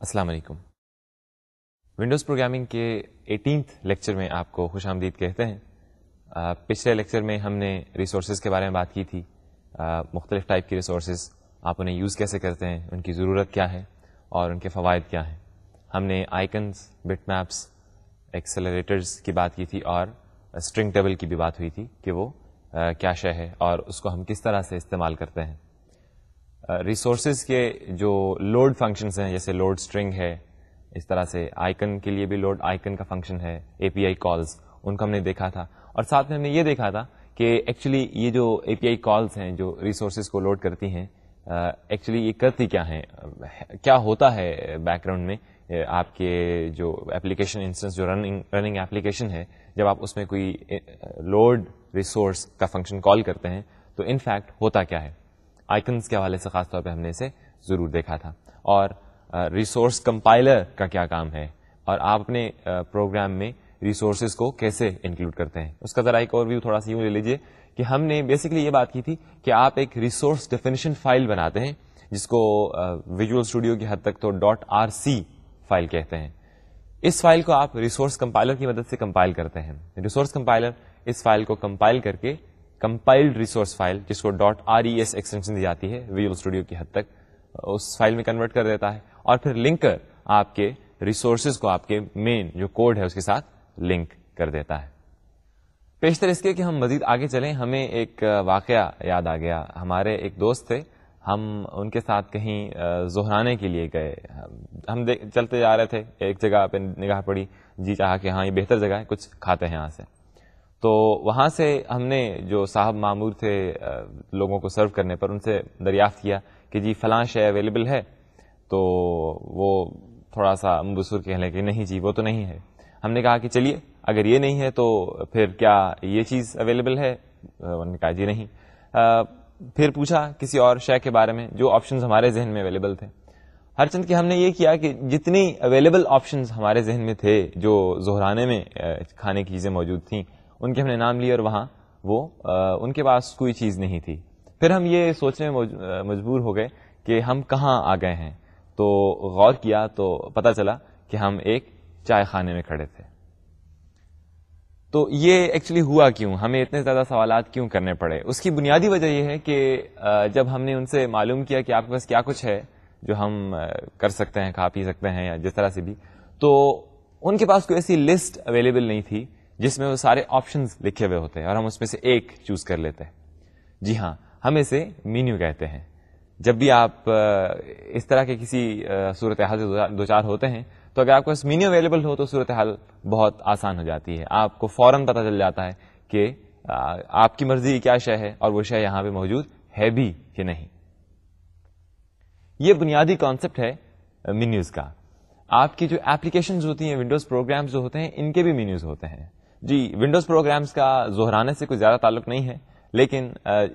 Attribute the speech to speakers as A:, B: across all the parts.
A: السلام علیکم۔ Windows programming کے ایٹینتھ لیکچر میں آپ کو خوش آمدید کہتے ہیں۔ پچھلے لیکچر میں ہم نے ریسورسز کے بارے میں بات کی تھی۔ مختلف ٹائپ کی ریسورسز آپ انہیں یوز کیسے کرتے ہیں، ان کی ضرورت کیا ہے اور ان کے فوائد کیا ہیں۔ ہم نے آئکنس بٹ میپس ایکسلریٹرز کی بات کی تھی اور اسٹرنگ ٹیبل کی بھی بات ہوئی تھی کہ وہ کیا شے ہے اور اس کو ہم کس طرح سے استعمال کرتے ہیں۔ ریسورسز کے جو لوڈ فنکشنس ہیں، جیسے لوڈ اسٹرنگ ہے، اس طرح سے آئکن کے لیے بھی لوڈ آئکن کا فنکشن ہے اے پی آئی کالس ان کو ہم نے دیکھا تھا۔ اور ساتھ میں ہم نے یہ دیکھا تھا کہ ایکچولی یہ جو اے پی آئی کالس ہیں، جو ریسورسز کو لوڈ کرتی ہیں ایکچولی یہ کرتی کیا ہیں؟ کیا ہوتا ہے بیک گراؤنڈ میں آپ کے جو اپلیکیشن انسٹنس جو رننگ رننگ ایپلیکیشن ہے، جب آپ اس میں کوئی لوڈ ریسورس کا فنکشن کال کرتے ہیں، تو ان فیکٹ ہوتا کیا ہے؟ آئکنس کے حوالے سے خاص طور پہ ہم نے اسے ضرور دیکھا تھا۔ اور ریسورس کمپائلر کا کیا کام ہے؟ اور آپ اپنے پروگرام میں ریسورسز کو کیسے انکلوڈ کرتے ہیں؟ اس کا ذرا ایک اور ویو تھوڑا سا یوں لے لیجیے کہ ہم نے بیسکلی یہ بات کی تھی کہ آپ ایک ریسورس ڈیفینیشن فائل بناتے ہیں، جس کو ویژول اسٹوڈیو کی حد تک تو. ڈاٹ آر سی فائل کہتے ہیں۔ اس فائل کو آپ ریسورس کمپائلر کی مدد سے کمپائل کرتے ہیں۔ ریسورس کمپائلر اس فائل کو کمپائل کر کے کمپائلڈ ریسورس فائل جس کو dot R E S extension دی جاتی ہے ویژول اسٹوڈیو کی حد تک، اس فائل میں کنورٹ کر دیتا ہے اور پھر لنکر آپ کے ریسورسز کو آپ کے مین جو کوڈ ہے اس کے ساتھ لنک کر دیتا ہے۔ پیشتر اس کے کہ ہم مزید آگے چلیں۔ ہمیں ایک واقعہ یاد آ گیا۔ ہمارے ایک دوست تھے۔ ہم ان کے ساتھ کہیں زہرانے کے لیے گئے۔ ہم چلتے جا رہے تھے۔ ایک جگہ پہ نگاہ پڑی۔ جی چاہا کہ ہاں یہ بہتر جگہ ہے، کچھ کھاتے ہیں یہاں سے۔ تو وہاں سے ہم نے جو صاحب معمور تھے لوگوں کو سرو کرنے پر، ان سے دریافت کیا کہ جی فلاں شے اویلیبل ہے۔ تو وہ تھوڑا سا مبصور کہہ لیں کہ نہیں جی وہ تو نہیں ہے۔ ہم نے کہا کہ چلیے، اگر یہ نہیں ہے تو پھر کیا یہ چیز اویلیبل ہے؟ انہوں نے کہا جی نہیں۔ پھر پوچھا کسی اور شے کے بارے میں، جو آپشنز ہمارے ذہن میں اویلیبل تھے۔ ہر چند کہ ہم نے یہ کیا کہ جتنی اویلیبل آپشنز ہمارے ذہن میں تھے، جو زہرانے میں کھانے کی چیزیں موجود تھیں ان کے ہم نے نام لیے اور وہاں وہ ان کے پاس کوئی چیز نہیں تھی۔ پھر ہم یہ سوچنے میں مجبور ہو گئے کہ ہم کہاں آ گئے ہیں۔ تو غور کیا تو پتا چلا کہ ہم ایک چائے خانے میں کھڑے تھے۔ تو یہ ایکچولی ہوا کیوں؟ ہمیں اتنے زیادہ سوالات کیوں کرنے پڑے؟ اس کی بنیادی وجہ یہ ہے کہ جب ہم نے ان سے معلوم کیا کہ آپ کے پاس کیا کچھ ہے جو ہم کر سکتے ہیں، کھا پی سکتے ہیں یا جس طرح سے بھی، تو ان کے پاس کوئی ایسی لسٹ اویلیبل نہیں تھی جس میں وہ سارے آپشنز لکھے ہوئے ہوتے ہیں اور ہم اس میں سے ایک چوز کر لیتے ہیں۔ جی ہاں ہم اسے مینیو کہتے ہیں۔ جب بھی آپ اس طرح کے کسی صورت حال سے دو چار ہوتے ہیں، تو اگر آپ کو مینیو اویلیبل ہو تو صورت حال بہت آسان ہو جاتی ہے۔ آپ کو فوراً پتہ چل جاتا ہے کہ آپ کی مرضی کیا شے ہے اور وہ شے یہاں پہ موجود ہے بھی کہ نہیں۔ یہ بنیادی کانسیپٹ ہے مینیوز کا۔ آپ کی جو ایپلیکیشن ہوتی ہیں ونڈوز پروگرامز جو ہوتے ہیں، ان کے بھی مینیوز ہوتے ہیں۔ جی ونڈوز پروگرامز کا زہرانے سے کوئی زیادہ تعلق نہیں ہے، لیکن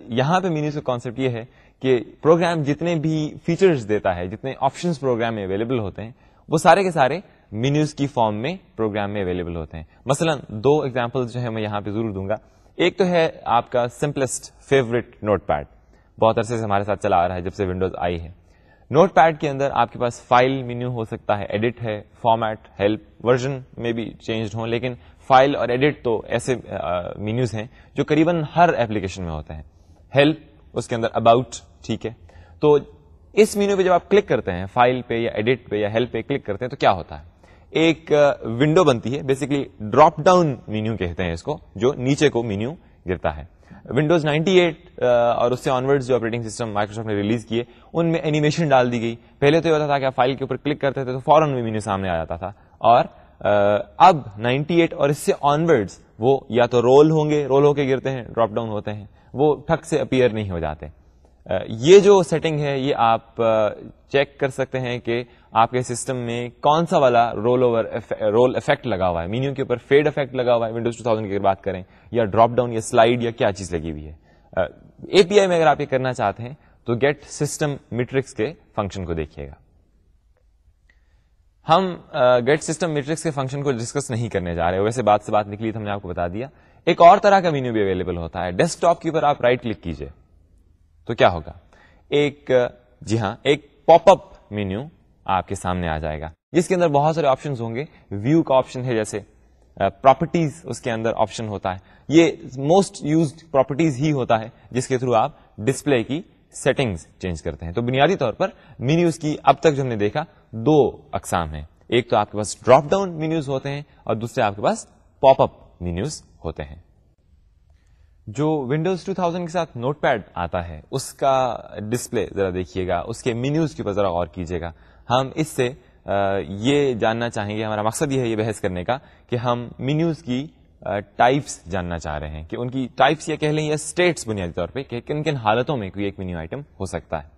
A: یہاں پہ مینیوز کا کانسیپٹ یہ ہے کہ پروگرام جتنے بھی فیچرز دیتا ہے، جتنے آپشنس پروگرام میں اویلیبل ہوتے ہیں، وہ سارے کے سارے مینیوز کی فارم میں پروگرام میں اویلیبل ہوتے ہیں۔ مثلا دو ایگزامپل جو ہے میں یہاں پہ ضرور دوں گا۔ ایک تو ہے آپ کا سمپلسٹ فیوریٹ نوٹ پیڈ بہت عرصے سے ہمارے ساتھ چلا آ رہا ہے جب سے ونڈوز آئی ہے۔ نوٹ پیڈ کے اندر آپ کے پاس فائل مینیو ہو سکتا ہے ایڈٹ ہے فارمیٹ ہیلپ ورژن میں بھی چینج ہوں، لیکن فائل اور ایڈٹ تو ایسے مینیوز ہیں جو قریباً ہر ایپلیکیشن میں ہوتے ہیں۔ ہیلپ اس کے اندر اباؤٹ ٹھیک ہے۔ تو اس مینیو پہ جب آپ کلک کرتے ہیں، فائل پہ یا ایڈٹ پہ یا ہیلپ پہ کلک کرتے ہیں، تو کیا ہوتا ہے؟ ایک ونڈو بنتی ہے بیسکلی ڈراپ ڈاؤن مینیو کہتے ہیں اس کو، جو نیچے کو مینیو گرتا ہے۔ ونڈوز 98 اور اس سے آنورڈ جو آپریٹنگ سسٹم مائکروسافٹ نے ریلیز کیے ان میں اینیمیشن ڈال دی گئی۔ پہلے تو یہ ہوتا تھا کہ آپ فائل کے اوپر کلک کرتے تھے، تو فوراً مینیو سامنے آ جاتا تھا۔ اور اب 98 اور اس سے آنورڈ وہ یا تو رول ہوں گے، رول ہو کے گرتے ہیں، ڈراپ ڈاؤن ہوتے ہیں، وہ ٹھک سے اپیئر نہیں ہو جاتے۔ یہ جو سیٹنگ ہے، یہ آپ چیک کر سکتے ہیں کہ آپ کے سسٹم میں کون سا والا رول اوور رول افیکٹ لگا ہوا ہے۔ مینیو کے اوپر فیڈ افیکٹ لگا ہوا ہے۔ ونڈوز ٹو تھاؤزینڈ کی بات کریں، یا ڈراپ ڈاؤن یا سلائڈ یا کیا چیز لگی ہوئی ہے۔ اے پی آئی میں اگر آپ یہ کرنا چاہتے ہیں، تو گیٹ سسٹم میٹرکس کے فنکشن کو دیکھیے گا۔ ہم گیٹ سسٹم میٹرکس کے فنکشن کو ڈسکس نہیں کرنے جا رہے، ویسے بات سے بات نکلی تو ہم نے آپ کو بتا دیا۔ ایک اور طرح کا مینیو بھی اویلیبل ہوتا ہے ڈیسک ٹاپ کے اوپر آپ رائٹ کلک کیجیے تو کیا ہوگا؟ ایک جی ہاں ایک پاپ اپ مینیو آپ کے سامنے آ جائے گا، جس کے اندر بہت سارے آپشن ہوں گے۔ ویو کا آپشن ہے، جیسے پراپرٹیز، اس کے اندر آپشن ہوتا ہے۔ یہ موسٹ یوزڈ پراپرٹیز ہی ہوتا ہے، جس کے تھرو آپ ڈسپلے کی سیٹنگز چینج کرتے ہیں۔ تو بنیادی طور پر مینیوز کی اب تک جو ہم نے دیکھا، دو اقسام ہیں۔ ایک تو آپ کے پاس ڈراپ ڈاؤن مینیوز ہوتے ہیں اور دوسرے آپ کے پاس پاپ اپ مینیوز ہوتے ہیں۔ جو ونڈوز 2000 کے ساتھ نوٹ پیڈ آتا ہے، اس کا ڈسپلے ذرا دیکھیے گا، اس کے مینیوز کے اوپر ذرا غور کیجیے گا۔ ہم اس سے یہ جاننا چاہیں گے، ہمارا مقصد یہ ہے یہ بحث کرنے کا کہ ہم مینیوز کی ٹائپس جاننا چاہ رہے ہیں کہ ان کی ٹائپس یا کہہ لیں یا اسٹیٹس بنیادی طور پہ کہ کن کن حالتوں میں کوئی ایک مینیو آئٹم ہو سکتا ہے۔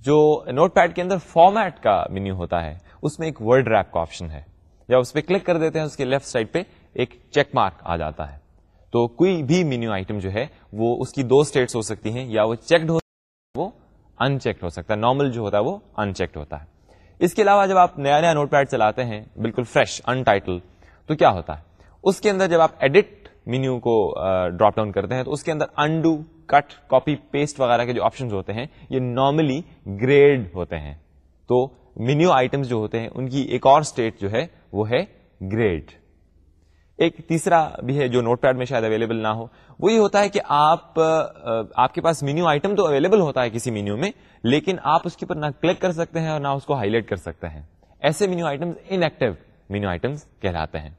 A: جو نوٹ پیڈ کے اندر فارمیٹ کا مینیو ہوتا ہے، اس میں ایک ورڈ ریپ کا آپشن ہے۔ جب اس پہ کلک کر دیتے ہیں، اس کے لیفٹ سائڈ پہ ایک چیک مارک آ جاتا ہے۔ تو کوئی بھی مینیو آئٹم جو ہے، وہ اس کی دو اسٹیٹس ہو سکتی ہیں، یا وہ چیکڈ ہو وہ ان چیکڈ ہو سکتا ہے۔ نارمل جو ہوتا ہے، وہ ان چیکڈ ہوتا ہے۔ اس کے علاوہ جب آپ نیا نیا نوٹ پیڈ چلاتے ہیں، بالکل فریش ان ٹائٹل تو کیا ہوتا ہے؟ اس کے اندر جب آپ ایڈٹ مینیو کو ڈراپ ڈاؤن کرتے ہیں تو اس کے اندر انڈو کٹ کاپی پیسٹ وغیرہ کے جو آپشن ہوتے ہیں یہ نارملی گریڈ ہوتے ہیں. تو مینیو آئٹمس جو ہوتے ہیں ان کی ایک اور اسٹیٹ جو ہے وہ ہے گریڈ ایک تیسرا بھی ہے جو نوٹ پیڈ میں شاید اویلیبل نہ ہو. وہ یہ ہوتا ہے کہ آپ آپ کے پاس مینیو آئٹم تو اویلیبل ہوتا ہے کسی مینیو میں، لیکن آپ اس کے اوپر نہ کلک کر سکتے ہیں اور نہ اس کو ہائی لائٹ کر سکتے ہیں. ایسے menu items inactive menu items کہلاتے ہیں.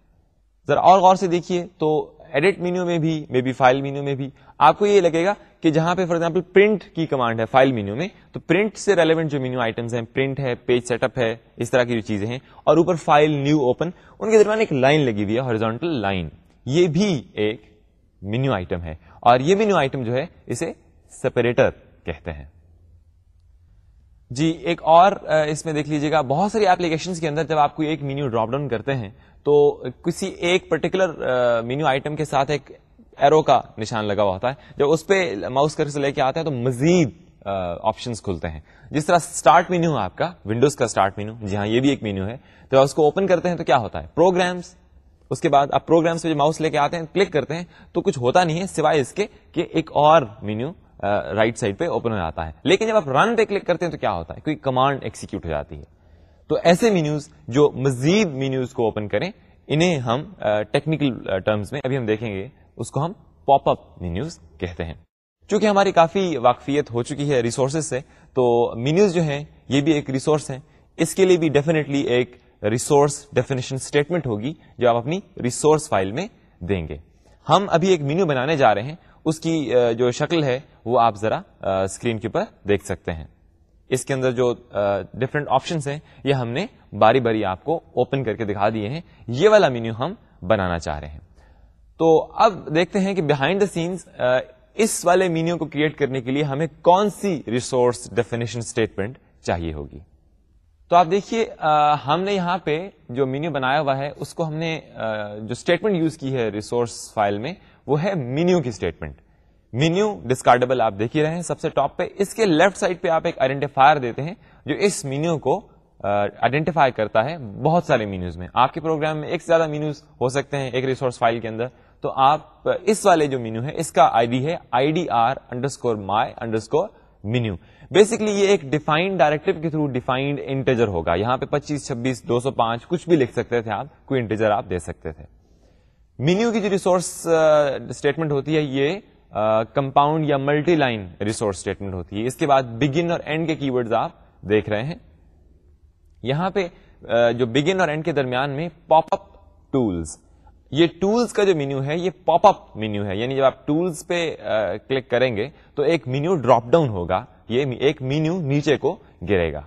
A: ذرا اور غور سے دیکھیے تو ایڈٹ مینیو میں بھی مے بی فائل مینیو میں بھی آپ کو یہ لگے گا کہ جہاں پہ فار ایگزامپل پرنٹ کی کمانڈ ہے فائل مینیو میں تو پرنٹ سے ریلیونٹ جو مینیو آئٹمس ہیں پرنٹ ہے پیج سیٹ اپ ہے، اس طرح کی جو چیزیں ہیں اور اوپر فائل نیو اوپن ان کے درمیان ایک لائن لگی ہوئی ہے ہارزونٹل لائن یہ بھی ایک مینیو آئٹم ہے اور یہ مینیو آئٹم جو ہے اسے سپریٹر کہتے ہیں. جی ایک اور اس میں دیکھ لیجیے گا، بہت ساری ایپلیکیشن کے اندر جب آپ کو ایک مینیو ڈراپ ڈاؤن کرتے ہیں تو کسی ایک پرٹیکولر مینیو آئٹم کے ساتھ ایک ایرو کا نشان لگا ہوا ہوتا ہے۔ جب اس پہ ماؤس کر سے لے کے آتے ہیں تو مزید آپشنس کھلتے ہیں۔ جس طرح اسٹارٹ مینیو ہے آپ کا ونڈوز کا اسٹارٹ مینیو جی ہاں یہ بھی ایک مینیو ہے۔ تو اس کو اوپن کرتے ہیں تو کیا ہوتا ہے؟ پروگرامس اس کے بعد آپ پروگرامس پہ جو ماؤس لے کے آتے ہیں کلک کرتے ہیں تو کچھ ہوتا نہیں ہے سوائے اس کے کہ ایک اور مینیو رائٹ سائڈ پہ اوپن ہو جاتا ہے۔ لیکن جب آپ رن پہ کلک کرتے ہیں تو کیا ہوتا ہے؟ کوئی کمانڈ ایکسیکیوٹ ہو جاتی ہے۔ تو ایسے مینیوز جو مزید مینیوز کو اوپن کریں، انہیں ہم ٹیکنیکل ٹرمز میں ابھی ہم دیکھیں گے، اس کو ہم پاپ اپ مینیوز کہتے ہیں۔ چونکہ ہماری کافی واقفیت ہو چکی ہے ریسورسز سے، تو مینیوز جو ہیں، یہ بھی ایک ریسورس ہیں۔ اس کے لیے بھی ڈیفینیٹلی ایک ریسورس ڈیفینیشن اسٹیٹمنٹ ہوگی، جو آپ اپنی ریسورس فائل میں دیں گے۔ ہم ابھی ایک مینیو بنانے جا رہے ہیں، اس کی جو شکل ہے، وہ آپ ذرا اسکرین کے اوپر دیکھ سکتے ہیں۔ اس کے اندر جو ڈفرنٹ آپشنس ہیں، یہ ہم نے باری باری آپ کو اوپن کر کے دکھا دیے ہیں۔ یہ والا مینیو ہم بنانا چاہ رہے ہیں۔ تو اب دیکھتے ہیں کہ بہائنڈ دا سینس اس والے مینیو کو کریٹ کرنے کے لیے ہمیں کون سی ریسورس ڈیفینیشن اسٹیٹمنٹ چاہیے ہوگی۔ تو آپ دیکھیے ہم نے یہاں پہ جو مینیو بنایا ہوا ہے، اس کو ہم نے جو اسٹیٹمنٹ یوز کی ہے ریسورس فائل میں، وہ ہے مینیو کی اسٹیٹمنٹ مینیو ڈسکارڈیبل آپ دیکھ ہی رہے ہیں۔ سب سے ٹاپ پہ اس کے لیفٹ سائڈ پہ آپ ایک آئیڈینٹیفائر دیتے ہیں جو اس مینیو کو آئیڈینٹیفائی کرتا ہے بہت سارے مینیوز میں۔ آپ کے پروگرام میں ایک سے زیادہ مینیوز ہو سکتے ہیں ایک ریسورس فائل کے اندر۔ تو آپ، اس والے جو مینیو ہے، اس کا آئی ڈی ہے I D R underscore my underscore menu basically یہ ایک ڈیفائنڈ ڈائریکٹو کے تھرو ڈیفائنڈ انٹیجر ہوگا۔ یہاں پہ پچیس، چھبیس، دو سو پانچ کچھ بھی لکھ سکتے تھے آپ، کوئی انٹیجر آپ دے سکتے تھے۔ مینیو کی جو ریسورس اسٹیٹمنٹ ہوتی ہے یہ کمپاؤنڈ یا ملٹی لائن ریسورس اسٹیٹمنٹ ہوتی ہے۔ اس کے بعد بگن اور اینڈ کے کی ورڈ آپ دیکھ رہے ہیں۔ یہاں پہ جو بگن اور اینڈ کے درمیان میں پاپ اپ ٹولس یہ ٹولس کا جو مینیو ہے، یہ پاپ اپ مینیو ہے۔ یعنی جب آپ ٹولس پہ کلک کریں گے تو ایک مینیو ڈراپ ڈاؤن ہوگا۔ یہ ایک مینیو نیچے کو گرے گا۔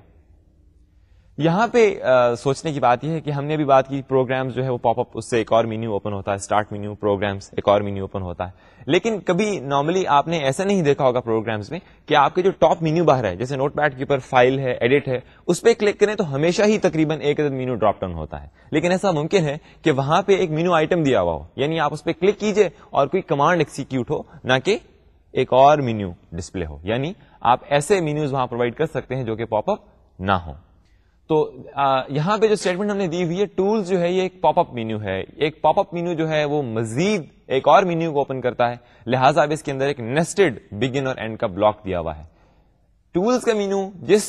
A: یہاں پہ سوچنے کی بات یہ ہے کہ ہم نے بھی بات کی پروگرامز جو ہے وہ پاپ اپ اس سے ایک اور مینیو اوپن ہوتا ہے اسٹارٹ مینیو پروگرامز ایک اور مینیو اوپن ہوتا ہے۔ لیکن کبھی نارملی آپ نے ایسا نہیں دیکھا ہوگا پروگرامز میں کہ آپ کے جو ٹاپ مینیو باہر ہے، جیسے نوٹ پیڈ کے اوپر فائل ہے ایڈٹ ہے، اس پہ کلک کریں تو ہمیشہ ہی تقریباً ایک عدد مینیو ڈراپ ڈاؤن ہوتا ہے۔ لیکن ایسا ممکن ہے کہ وہاں پہ ایک مینیو آئٹم دیا ہوا ہو۔ یعنی آپ اس پہ کلک کیجیے اور کوئی کمانڈ ایکسیکیوٹ ہو، نہ کہ ایک اور مینیو ڈسپلے ہو۔ یعنی آپ ایسے مینیوز وہاں پرووائڈ کر سکتے ہیں جو کہ پاپ اپ نہ ہو تو یہاں پہ جو اسٹیٹمنٹ ہم نے دی ہوئی ہے ٹولز جو ہے، یہ ایک پاپ اپ مینیو ہے۔ ایک پاپ اپ مینیو جو ہے، وہ مزید ایک اور مینیو کو اوپن کرتا ہے۔ لہٰذا اب اس کے اندر ایک نیسٹڈ بگن اور اینڈ کا بلاک دیا ہوا ہے۔ ٹولز کا مینیو جس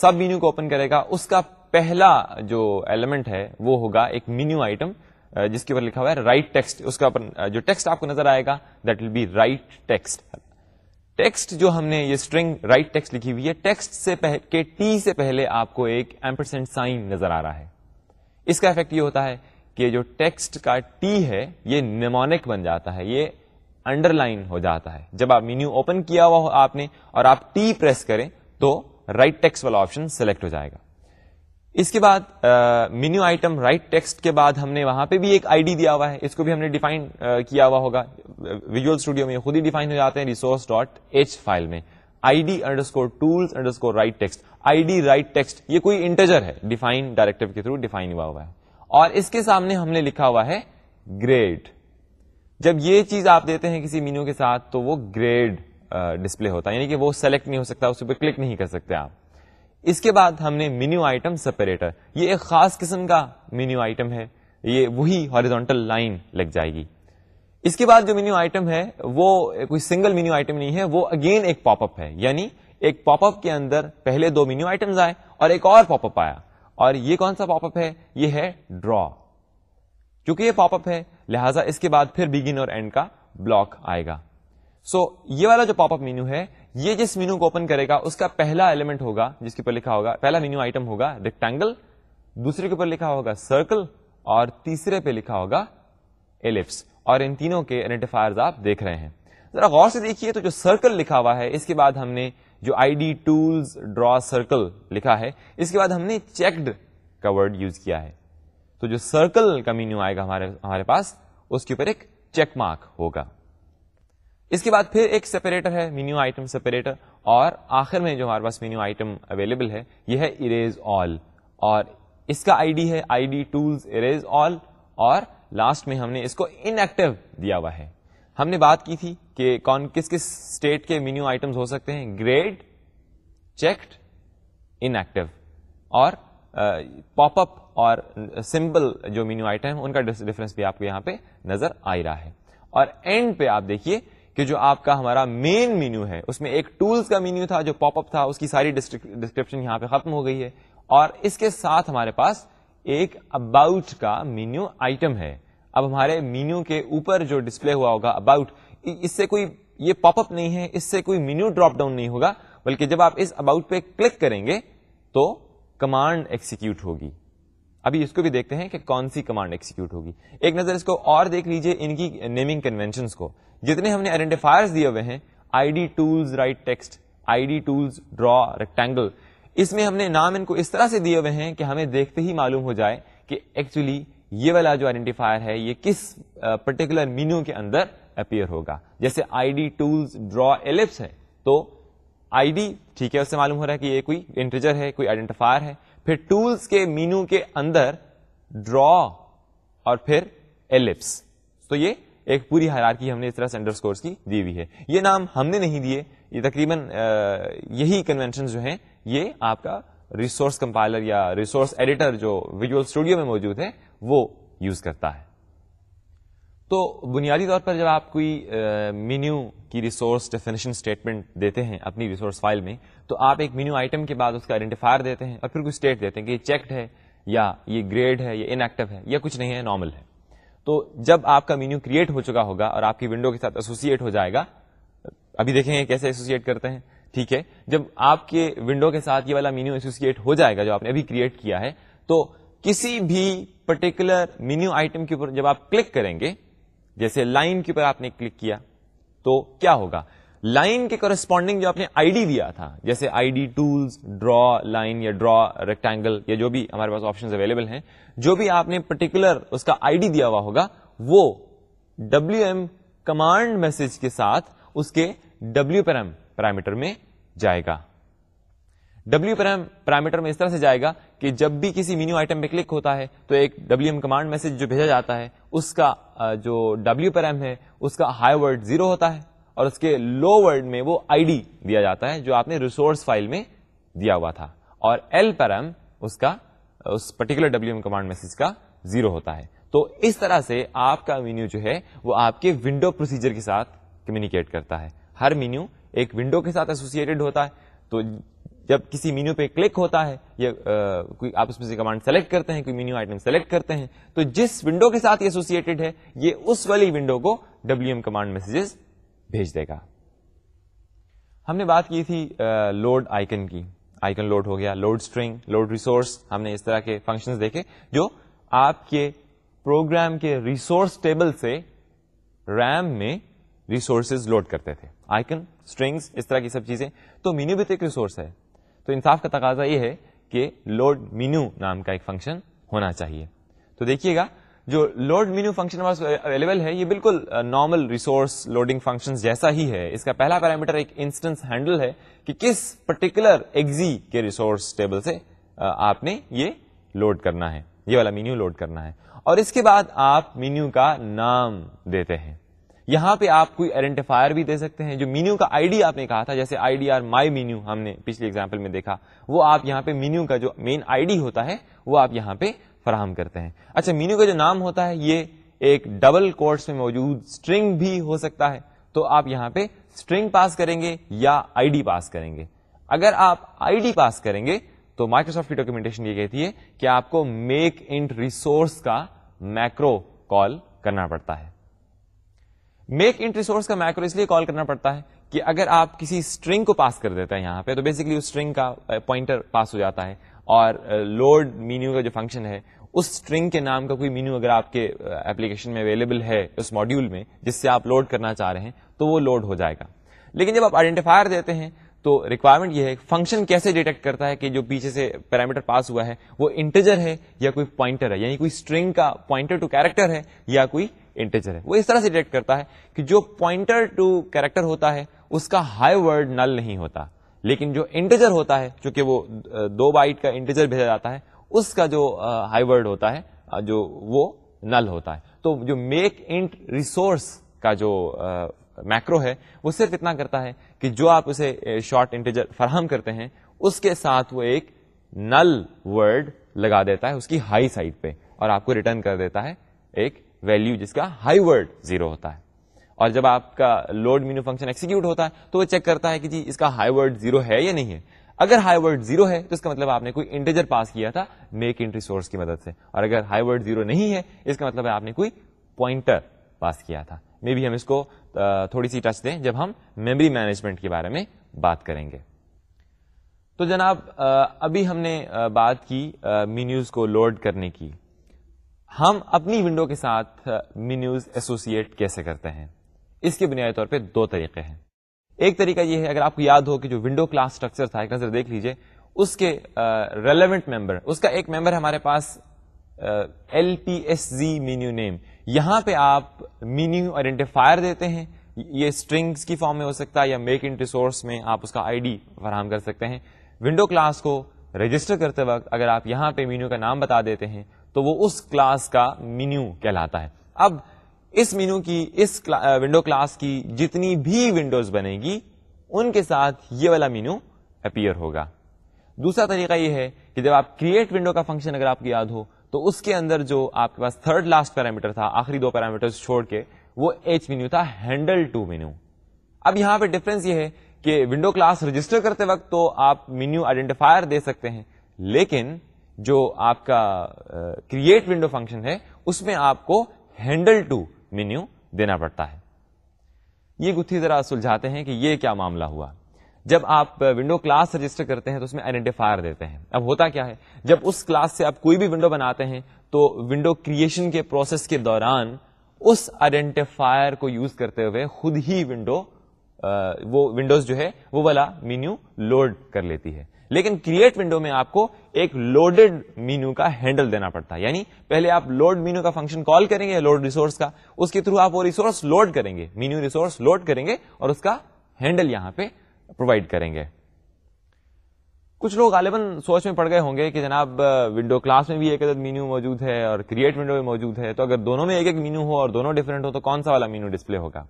A: سب مینیو کو اوپن کرے گا، اس کا پہلا جو ایلیمنٹ ہے، وہ ہوگا ایک مینیو آئٹم جس کے اوپر لکھا ہوا ہے رائٹ ٹیکسٹ اس کا جو ٹیکسٹ آپ کو نظر آئے گا that will be write text text جو ہم نے یہ اسٹرنگ رائٹ ٹیکسٹ لکھی ہوئی ہے، ٹیکسٹ سے کے ٹی سے پہلے آپ کو ایک ایمپرسینٹ سائن نظر آ رہا ہے۔ اس کا افیکٹ یہ ہوتا ہے کہ جو ٹیکسٹ کا ٹی ہے، یہ نیمونک بن جاتا ہے، یہ انڈر لائن ہو جاتا ہے۔ جب آپ مینیو اوپن کیا ہوا ہو آپ نے اور آپ ٹی پریس کریں تو رائٹ ٹیکسٹ والا آپشن سلیکٹ ہو جائے گا۔ اس کے بعد مینیو آئٹم رائٹ ٹیکسٹ کے بعد ہم نے وہاں پہ بھی ایک آئی ڈی دیا ہوا ہے۔ اس کو بھی ہم نے ڈیفائن کیا ہوا ہوگا۔ ویژل اسٹوڈیو میں خود ہی ڈیفائن ہو جاتے ہیں ریسورس ڈاٹ ایچ فائل میں۔ I D underscore tools underscore write text I D write text یہ کوئی انٹرجر ہے۔ ڈیفائن ڈائریکٹو کے تھرو ڈیفائن ہوا ہوا ہے۔ اور اس کے سامنے ہم نے لکھا ہوا ہے گریڈ جب یہ چیز آپ دیتے ہیں کسی مینیو کے ساتھ تو وہ گریڈ ڈسپلے ہوتا ہے۔ یعنی کہ وہ سلیکٹ نہیں ہو سکتا، اس پہ کلک نہیں کر سکتے آپ۔ اس کے بعد ہم نے مینیو آئٹم سپریٹر یہ ایک خاص قسم کا مینیو آئٹم ہے. یہ وہی ہاریزونٹل لائن لگ جائے گی. اس کے بعد جو مینیو آئٹم ہے، وہ کوئی سنگل مینیو آئٹم نہیں ہے، وہ اگین ایک پاپ اپ ہے. یعنی ایک پاپ اپ کے اندر پہلے دو مینیو آئٹمز آئے اور ایک اور پاپ اپ آیا. اور یہ کون سا پاپ اپ ہے؟ یہ ہے ڈرا کیونکہ یہ پاپ اپ ہے، لہذا اس کے بعد پھر بگن اور اینڈ کا بلاک آئے گا. سو so, یہ والا جو پاپ اپ مینو ہے یہ جس مینو کو اوپن کرے گا اس کا پہلا ایلیمنٹ ہوگا جس کے اوپر لکھا ہوگا پہلا مینو آئٹم ہوگا ریکٹینگل دوسرے کے اوپر لکھا ہوگا سرکل اور تیسرے پہ لکھا ہوگا ایلپس اور ان تینوں کے آئیڈینٹیفائر آپ دیکھ رہے ہیں. ذرا غور سے دیکھیے تو جو سرکل لکھا ہوا ہے اس کے بعد ہم نے جو I D tools draw circle لکھا ہے اس کے بعد ہم نے چیکڈ کا ورڈ یوز کیا ہے. تو جو سرکل کا مینیو آئے گا ہمارے ہمارے پاس اس کے اوپر ایک چیک مارک ہوگا. اس کے بعد پھر ایک سیپریٹر ہے مینیو آئٹم سیپریٹر اور آخر میں جو ہمارے پاس مینیو آئٹم اویلیبل ہے، یہ ہے اریز آل اور اس کا آئی ڈی ہے I D tools erase all اور لاسٹ میں ہم نے اس کو ان ایکٹیو دیا ہوا ہے۔ ہم نے بات کی تھی کہ کون کس کس اسٹیٹ کے مینیو آئٹمس ہو سکتے ہیں۔ گریڈ چیکڈ ان اور پاپ اپ اور سمبل جو مینیو آئٹم ان کا ڈفرنس بھی آپ کو یہاں پہ نظر آ رہا ہے۔ اور اینڈ پہ آپ دیکھیے کہ جو آپ کا ہمارا مین مینیو ہے، اس میں ایک ٹولز کا مینیو تھا جو پاپ اپ تھا، اس کی ساری ڈسکرپشن یہاں پہ ختم ہو گئی ہے۔ اور اس کے ساتھ ہمارے پاس ایک اباؤٹ کا مینیو آئٹم ہے۔ اب ہمارے مینیو کے اوپر جو ڈسپلے ہوا ہوگا اباؤٹ اس سے کوئی یہ پاپ اپ نہیں ہے، اس سے کوئی مینیو ڈراپ ڈاؤن نہیں ہوگا، بلکہ جب آپ اس اباؤٹ پہ کلک کریں گے تو کمانڈ ایکسیکیوٹ ہوگی۔ ابھی اس کو بھی دیکھتے ہیں کہ کون سی کمانڈ ایکسیکیوٹ ہوگی۔ ایک نظر اس کو اور دیکھ لیجیے ان کی نیمنگ کنوینشن کو۔ جتنے ہم نے آئیڈینٹیفائر دیے ہوئے ہیں I D tools write text I D tools draw rectangle اس میں ہم نے نام ان کو اس طرح سے دیے ہوئے ہیں کہ ہمیں دیکھتے ہی معلوم ہو جائے کہ ایکچولی یہ والا جو آئیڈینٹیفائر ہے، یہ کس پرٹیکولر مینو کے اندر اپیئر ہوگا۔ جیسے I D tools draw ellipse ہے، تو آئی ڈی ٹھیک ہے، اس سے معلوم ہو رہا ہے کہ یہ کوئی انٹیجر ہے، کوئی آئیڈینٹیفائر ہے۔ پھر ٹولس کے مینو کے اندر ڈرا اور پھر ایلپس تو یہ ایک پوری کی ہم نے اس طرح سے انڈر کی، دی ہوئی ہے۔ یہ نام ہم نے نہیں دیے، یہ تقریباً یہی کنوینشن جو ہیں، یہ آپ کا ریسورس کمپائلر یا ریسورس ایڈیٹر جو ویژل اسٹوڈیو میں موجود ہے وہ یوز کرتا ہے۔ تو بنیادی طور پر جب آپ کوئی مینیو کی ریسورس ڈیفینیشن اسٹیٹمنٹ دیتے ہیں اپنی ریسورس فائل میں، تو آپ ایک مینیو آئٹم کے بعد اس کا آئیڈینٹیفائر دیتے ہیں اور پھر کوئی اسٹیٹ دیتے ہیں کہ یہ چیکڈ ہے یا یہ گریڈ ہے یا انیکٹو ہے یا کچھ نہیں ہے نارمل ہے۔ تو جب آپ کا مینیو کریٹ ہو چکا ہوگا اور آپ کی ونڈو کے ساتھ ایسوسیٹ ہو جائے گا، ابھی دیکھیں گے کیسے ایسوسیٹ کرتے ہیں۔ ٹھیک ہے، جب آپ کے ونڈو کے ساتھ یہ والا مینیو ایسوسیٹ ہو جائے گا جو آپ نے ابھی کریٹ کیا ہے، تو کسی بھی پرٹیکولر مینیو آئٹم کے اوپر جب آپ کلک کریں گے، جیسے لائن کے اوپر آپ نے کلک کیا، تو کیا ہوگا؟ لائن کے کورسپونڈنگ جو آپ نے آئی ڈی دیا تھا، جیسے I D tools draw line یا ڈرا ریکٹینگل یا جو بھی ہمارے پاس آپشن اویلیبل ہیں، جو بھی آپ نے پرٹیکولر اس کا آئی ڈی دیا ہوا ہوگا، وہ ڈبلو ایم کمانڈ میسج کے ساتھ اس کے ڈبلو پرم پیرامیٹر میں جائے گا۔ ڈبلو پرم پیرامیٹر میں اس طرح سے جائے گا کہ جب بھی کسی مینیو آئٹم پہ کلک ہوتا ہے، تو ایک ڈبلو ایم کمانڈ میسج جو بھیجا جاتا ہے، اس کا جو ڈبلو پرم ہے، اس کا ہائی ورڈ زیرو ہوتا ہے۔ اور اس کے لو ورڈ میں وہ آئی ڈی دیا جاتا ہے جو آپ نے ریسورس فائل میں دیا ہوا تھا۔ اور ایل پر ایم اس کا، اس particular W M command message کا زیرو ہوتا ہے۔ تو اس طرح سے آپ کا مینیو جو ہے وہ آپ کے ونڈو پروسیجر کے ساتھ کمیونیکیٹ کرتا ہے۔ ہر مینیو ایک ونڈو کے ساتھ ایسوسیڈ ہوتا ہے۔ تو جب کسی مینیو پہ کلک ہوتا ہے یا کوئی آپ اس میں سے کمانڈ سلیکٹ کرتے ہیں، کوئی مینیو آئٹم سلیکٹ کرتے ہیں، تو جس ونڈو کے ساتھ یہ ایسوسیٹڈ ہے، یہ اس والی ونڈو کو ڈبلو ایم کمانڈ میسجز بھیج دے گا۔ ہم نے بات کی تھی لوڈ آئکن کی۔ آئکن لوڈ ہو گیا لوڈ اسٹرنگ لوڈ ریسورس ہم نے اس طرح کے فنکشن دیکھے جو آپ کے پروگرام کے ریسورس ٹیبل سے ریم میں ریسورسز لوڈ کرتے تھے۔ آئکن اسٹرنگس اس طرح کی سب چیزیں۔ تو مینیو بھی تو ایک ریسورس ہے۔ تو انصاف کا تقاضا یہ ہے کہ لوڈ مینو نام کا ایک فنکشن ہونا چاہیے۔ تو دیکھیے گا جو لوڈ مینو فنکشن اویلیبل ہے، یہ بالکل نارمل ریسورس لوڈنگ فنکشن جیسا ہی ہے۔ اس کا پہلا پیرامیٹر ایک انسٹنس ہینڈل ہے کہ کس پرٹیکولر ایگزی کے ریسورس ٹیبل سے آپ نے یہ لوڈ کرنا ہے۔ یہ والا مینیو لوڈ کرنا ہے۔ اور اس کے بعد آپ مینیو کا نام دیتے ہیں۔ یہاں پہ آپ کوئی آئیڈینٹیفائر بھی دے سکتے ہیں۔ جو مینیو کا آئی ڈی آپ نے کہا تھا، جیسے I D R my menu ہم نے پچھلی ایگزامپل میں دیکھا، وہ آپ یہاں پہ مینیو کا جو مین آئی ڈی ہوتا ہے، وہ آپ یہاں پہ فراہم کرتے ہیں۔ اچھا مینیو کا جو نام ہوتا ہے، یہ ایک ڈبل کورس میں موجود اسٹرنگ بھی ہو سکتا ہے۔ تو آپ یہاں پہ اسٹرنگ پاس کریں گے یا آئی ڈی پاس کریں گے۔ اگر آپ آئی ڈی پاس کریں گے، تو مائکروسافٹ کی ڈاکومنٹیشن یہ کہتی ہے کہ آپ کو میک انٹ ریسورس کا میکرو کال کرنا پڑتا ہے۔ میک انٹ ریسورس کا میکرو اس لیے کال کرنا پڑتا ہے کہ اگر آپ کسی اسٹرنگ کو پاس کر دیتے ہیں یہاں پہ، تو بیسکلی اس اسٹرنگ کا پوائنٹر پاس ہو جاتا ہے۔ اور لوڈ مینیو کا جو فنکشن ہے اس اسٹرنگ کے نام کا کوئی مینیو اگر آپ کے uh, ایپلیکیشن میں اویلیبل ہے اس ماڈیول میں جس سے آپ لوڈ کرنا چاہ رہے ہیں تو وہ لوڈ ہو جائے گا۔ لیکن جب آپ آئیڈینٹیفائر دیتے ہیں تو ریکوائرمنٹ یہ ہے فنکشن کیسے ڈیٹیکٹ کرتا ہے کہ جو پیچھے سے پیرامیٹر پاس ہوا ہے وہ انٹیجر ہے یا کوئی پوائنٹر ہے یعنی کوئی اسٹرنگ کا پوائنٹر ٹو کیریکٹر ہے یا کوئی انٹیجر ہے۔ وہ اس طرح سے ڈیٹیکٹ کرتا ہے کہ جو پوائنٹر ٹو کیریکٹر ہوتا ہے اس کا ہائی ورڈ نل نہیں ہوتا، لیکن جو انٹیجر ہوتا ہے، چونکہ وہ uh, دو بائٹ کا انٹیجر بھیجا جاتا ہے اس کا جو ہائی ورڈ ہوتا ہے جو وہ نل ہوتا ہے۔ تو جو میک انٹ ریسورس کا جو میکرو ہے، وہ صرف اتنا کرتا ہے کہ جو آپ اسے شارٹ انٹیجر فراہم کرتے ہیں، اس کے ساتھ وہ ایک نل ورڈ لگا دیتا ہے اس کی ہائی سائڈ پہ اور آپ کو ریٹرن کر دیتا ہے ایک ویلو جس کا ہائی ورڈ زیرو ہوتا ہے۔ اور جب آپ کا لوڈ مینو فنکشن ایکسیکیوٹ ہوتا ہے، تو وہ چیک کرتا ہے کہ جی اس کا ہائی ورڈ زیرو ہے یا نہیں ہے۔ اگر ہائی ورڈ زیرو ہے تو اس کا مطلب آپ نے کوئی انٹیجر پاس کیا تھا میک انٹری سورس کی مدد سے۔ اور اگر ہائی ورڈ زیرو نہیں ہے، اس کا مطلب ہے آپ نے کوئی پوائنٹر پاس کیا تھا۔ مے بھی ہم اس کو تھوڑی سی ٹچ دیں جب ہم میموری مینجمنٹ کے بارے میں بات کریں گے۔ تو جناب ابھی ہم نے بات کی مینیوز کو لوڈ کرنے کی۔ ہم اپنی ونڈو کے ساتھ مینیوز ایسوسیٹ کیسے کرتے ہیں؟ اس کے بنیادی طور پہ دو طریقے ہیں۔ ایک طریقہ یہ ہے، اگر آپ کو یاد ہو کہ جو ونڈو کلاس اسٹرکچر تھا، ایک نظر دیکھ لیجیے، اس کے ریلیونٹ ممبر اس کا ایک ممبر ہمارے پاس L P S Z menu name یہاں پہ آپ مینیو آئیڈینٹیفائر دیتے ہیں، یہ اسٹرنگس کی فارم میں ہو سکتا ہے یا میک ان ریسورس میں آپ اس کا آئی ڈی فراہم کر سکتے ہیں۔ ونڈو کلاس کو رجسٹر کرتے وقت اگر آپ یہاں پہ مینیو کا نام بتا دیتے ہیں، تو وہ اس کلاس کا مینیو کہلاتا ہے۔ اب اس مینیو کی، اس ونڈو کلاس کی جتنی بھی ونڈوز بنے گی، ان کے ساتھ یہ والا مینیو اپیئر ہوگا۔ دوسرا طریقہ یہ ہے کہ جب آپ کریٹ ونڈو کا فنکشن اگر آپ کو یاد ہو، تو اس کے اندر جو آپ کے پاس تھرڈ لاسٹ پیرامیٹر تھا، آخری دو پیرامیٹر چھوڑ کے، وہ ایچ مینیو تھا ہینڈل ٹو مینیو اب یہاں پہ ڈفرنس یہ ہے کہ ونڈو کلاس رجسٹر کرتے وقت تو آپ مینیو آئیڈینٹیفائر دے سکتے ہیں، لیکن جو آپ کا کریٹ ونڈو فنکشن ہے، اس میں آپ کو ہینڈل ٹو مینیو دینا پڑتا ہے۔ یہ گتھی ذرا سلجھاتے ہیں کہ یہ کیا معاملہ ہوا۔ جب آپ ونڈو کلاس رجسٹر کرتے ہیں تو اس میں آئیڈینٹیفائر دیتے ہیں۔ اب ہوتا کیا ہے؟ جب اس کلاس سے آپ کوئی بھی ونڈو بناتے ہیں تو ونڈو کریشن کے پروسیس کے دوران اس آئیڈینٹیفائر کو یوز کرتے ہوئے خود ہی ونڈو وہ ونڈوز جو ہے، وہ والا مینیو لوڈ کر لیتی ہے۔ لیکن کریٹ ونڈو میں آپ کو ایک لوڈیڈ مینو کا ہینڈل دینا پڑتا ہے۔ یعنی پہلے آپ لوڈ مینو کا فنکشن کال کریں گے لوڈ ریسورس کا، اس کے تھرو آپ وہ ریسورس لوڈ کریں گے۔ مینو ریسورس لوڈ کریں گے اور اس کا ہینڈل یہاں پہ پرووائڈ کریں گے۔ کچھ لوگ غالباً سوچ میں پڑ گئے ہوں گے کہ جناب ونڈو کلاس میں بھی ایک عدد مینو موجود ہے اور کریٹ ونڈو میں موجود ہے۔ تو اگر دونوں میں ایک ایک مینو ہو اور دونوں ڈفرنٹ ہو، تو کون سا والا مینو ڈسپلے ہوگا؟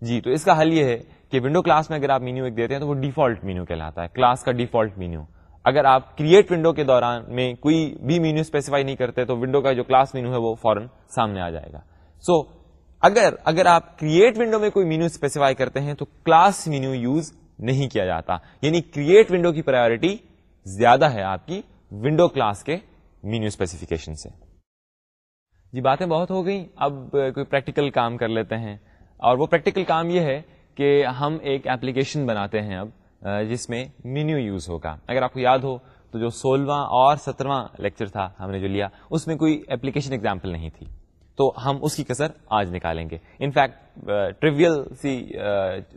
A: جی تو اس کا حل یہ ہے کہ ونڈو کلاس میں اگر آپ مینیو ایک دیتے ہیں تو وہ ڈیفالٹ مینیو کہلاتا ہے کلاس کا ڈیفالٹ مینیو اگر آپ کریٹ ونڈو کے دوران میں کوئی بھی مینیو اسپیسیفائی نہیں کرتے تو ونڈو کا جو کلاس مینیو ہے وہ فوراً سامنے آ جائے گا۔ سو so, اگر اگر آپ کریٹ ونڈو میں کوئی مینیو اسپیسیفائی کرتے ہیں تو کلاس مینیو یوز نہیں کیا جاتا۔ یعنی کریٹ ونڈو کی پرائیورٹی زیادہ ہے آپ کی ونڈو کلاس کے مینیو اسپیسیفکیشن سے۔ جی باتیں بہت ہو گئی اب کوئی پریکٹیکل کام کر لیتے ہیں۔ اور وہ پریکٹیکل کام یہ ہے کہ ہم ایک ایپلیکیشن بناتے ہیں اب جس میں مینیو یوز ہوگا۔ اگر آپ کو یاد ہو تو جو سولہواں اور سترواں لیکچر تھا ہم نے جو لیا، اس میں کوئی اپلیکیشن اگزامپل نہیں تھی۔ تو ہم اس کی کسر آج نکالیں گے۔ انفیکٹ ٹریویل سی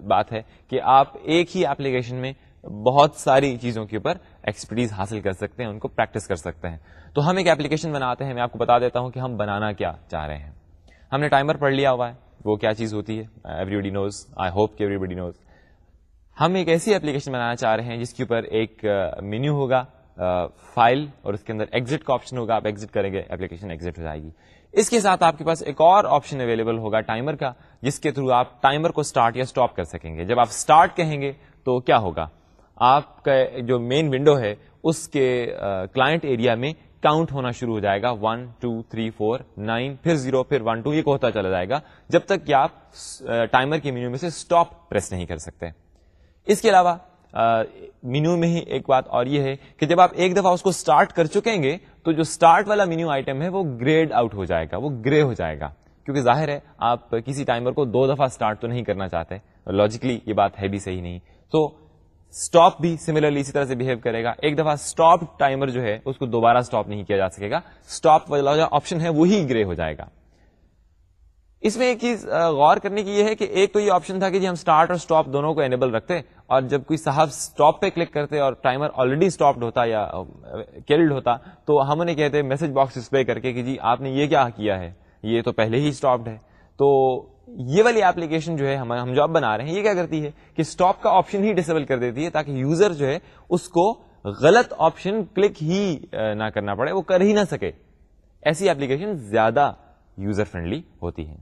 A: بات ہے کہ آپ ایک ہی ایپلیکیشن میں بہت ساری چیزوں کے اوپر ایکسپرٹیز حاصل کر سکتے ہیں، ان کو پریکٹس کر سکتے ہیں۔ تو ہم ایک ایپلیکیشن بناتے ہیں، میں آپ کو بتا دیتا ہوں کہ ہم بنانا کیا چاہ رہے ہیں۔ ہم نے ٹائمر پڑھ لیا ہوا ہے۔ وہ کیا چیز ہوتی ہے؟ Everybody knows I hope کہ ایوری بڈی نوز ہم ایک ایسی ایپلیکیشن بنانا چاہ رہے ہیں جس کے اوپر ایک مینیو ہوگا فائل اور اس کے اندر ایگزٹ کا آپشن ہوگا، آپ ایگزٹ کریں گے ایپلیکیشن ایگزٹ ہو جائے گی۔ اس کے ساتھ آپ کے پاس ایک اور آپشن اویلیبل ہوگا ٹائمر کا، جس کے تھرو آپ ٹائمر کو اسٹارٹ یا اسٹاپ کر سکیں گے۔ جب آپ اسٹارٹ کہیں گے تو کیا ہوگا؟ آپ کا جو مین ونڈو ہے، اس کے کلائنٹ ایریا میں کاؤنٹ ہونا شروع ہو جائے گا. One two three four nine پھر زیرو پھر ون ٹو یہ ہوتا چلا جائے گا. جب تک کہ آپ ٹائمر کے مینیو میں سے اسٹاپ پریس نہیں کر سکتے. اس کے علاوہ مینیو میں ہی ایک بات اور یہ ہے کہ جب آپ ایک دفعہ اس کو اسٹارٹ کر چکیں گے، تو جو اسٹارٹ والا مینیو آئٹم ہے وہ گریڈ آؤٹ ہو جائے گا. وہ گرے ہو جائے گا. کیونکہ ظاہر ہے، آپ کسی ٹائمر کو دو دفعہ اسٹارٹ تو نہیں کرنا چاہتے. لاجیکلی یہ بات ہے بھی صحیح نہیں. تو اسٹاپ بھی سملرلی اسی طرح سے بہیو کرے گا۔ ایک دفعہ اسٹاپ ٹائمر جو ہے، اس کو دوبارہ اسٹاپ نہیں کیا جا سکے گا۔ اسٹاپ والا آپشن ہے، وہی گرے ہو جائے گا۔ اس میں ایک چیز غور کرنے کی یہ ہے کہ ایک تو یہ آپشن تھا کہ جی ہم اسٹارٹ اور اسٹاپ دونوں کو انیبل رکھتے اور جب کوئی صاحب اسٹاپ پہ کلک کرتے اور ٹائمر آلریڈی اسٹاپڈ ہوتا یا کیلڈ ہوتا، تو ہم انہیں کہتے میسج باکس ڈسپلے کر کے کہ جی آپ نے یہ کیا کیا ہے؟ یہ تو پہلے ہی اسٹاپڈ ہے۔ تو یہ والی ایپلیکیشن جو ہے، ہم جو اب بنا رہے ہیں، یہ کیا کرتی ہے کہ اسٹاپ کا آپشن ہی ڈسیبل کر دیتی ہے تاکہ یوزر جو ہے، اس کو غلط آپشن کلک ہی نہ کرنا پڑے، وہ کر ہی نہ سکے۔ ایسی ایپلیکیشن زیادہ یوزر فرینڈلی ہوتی ہے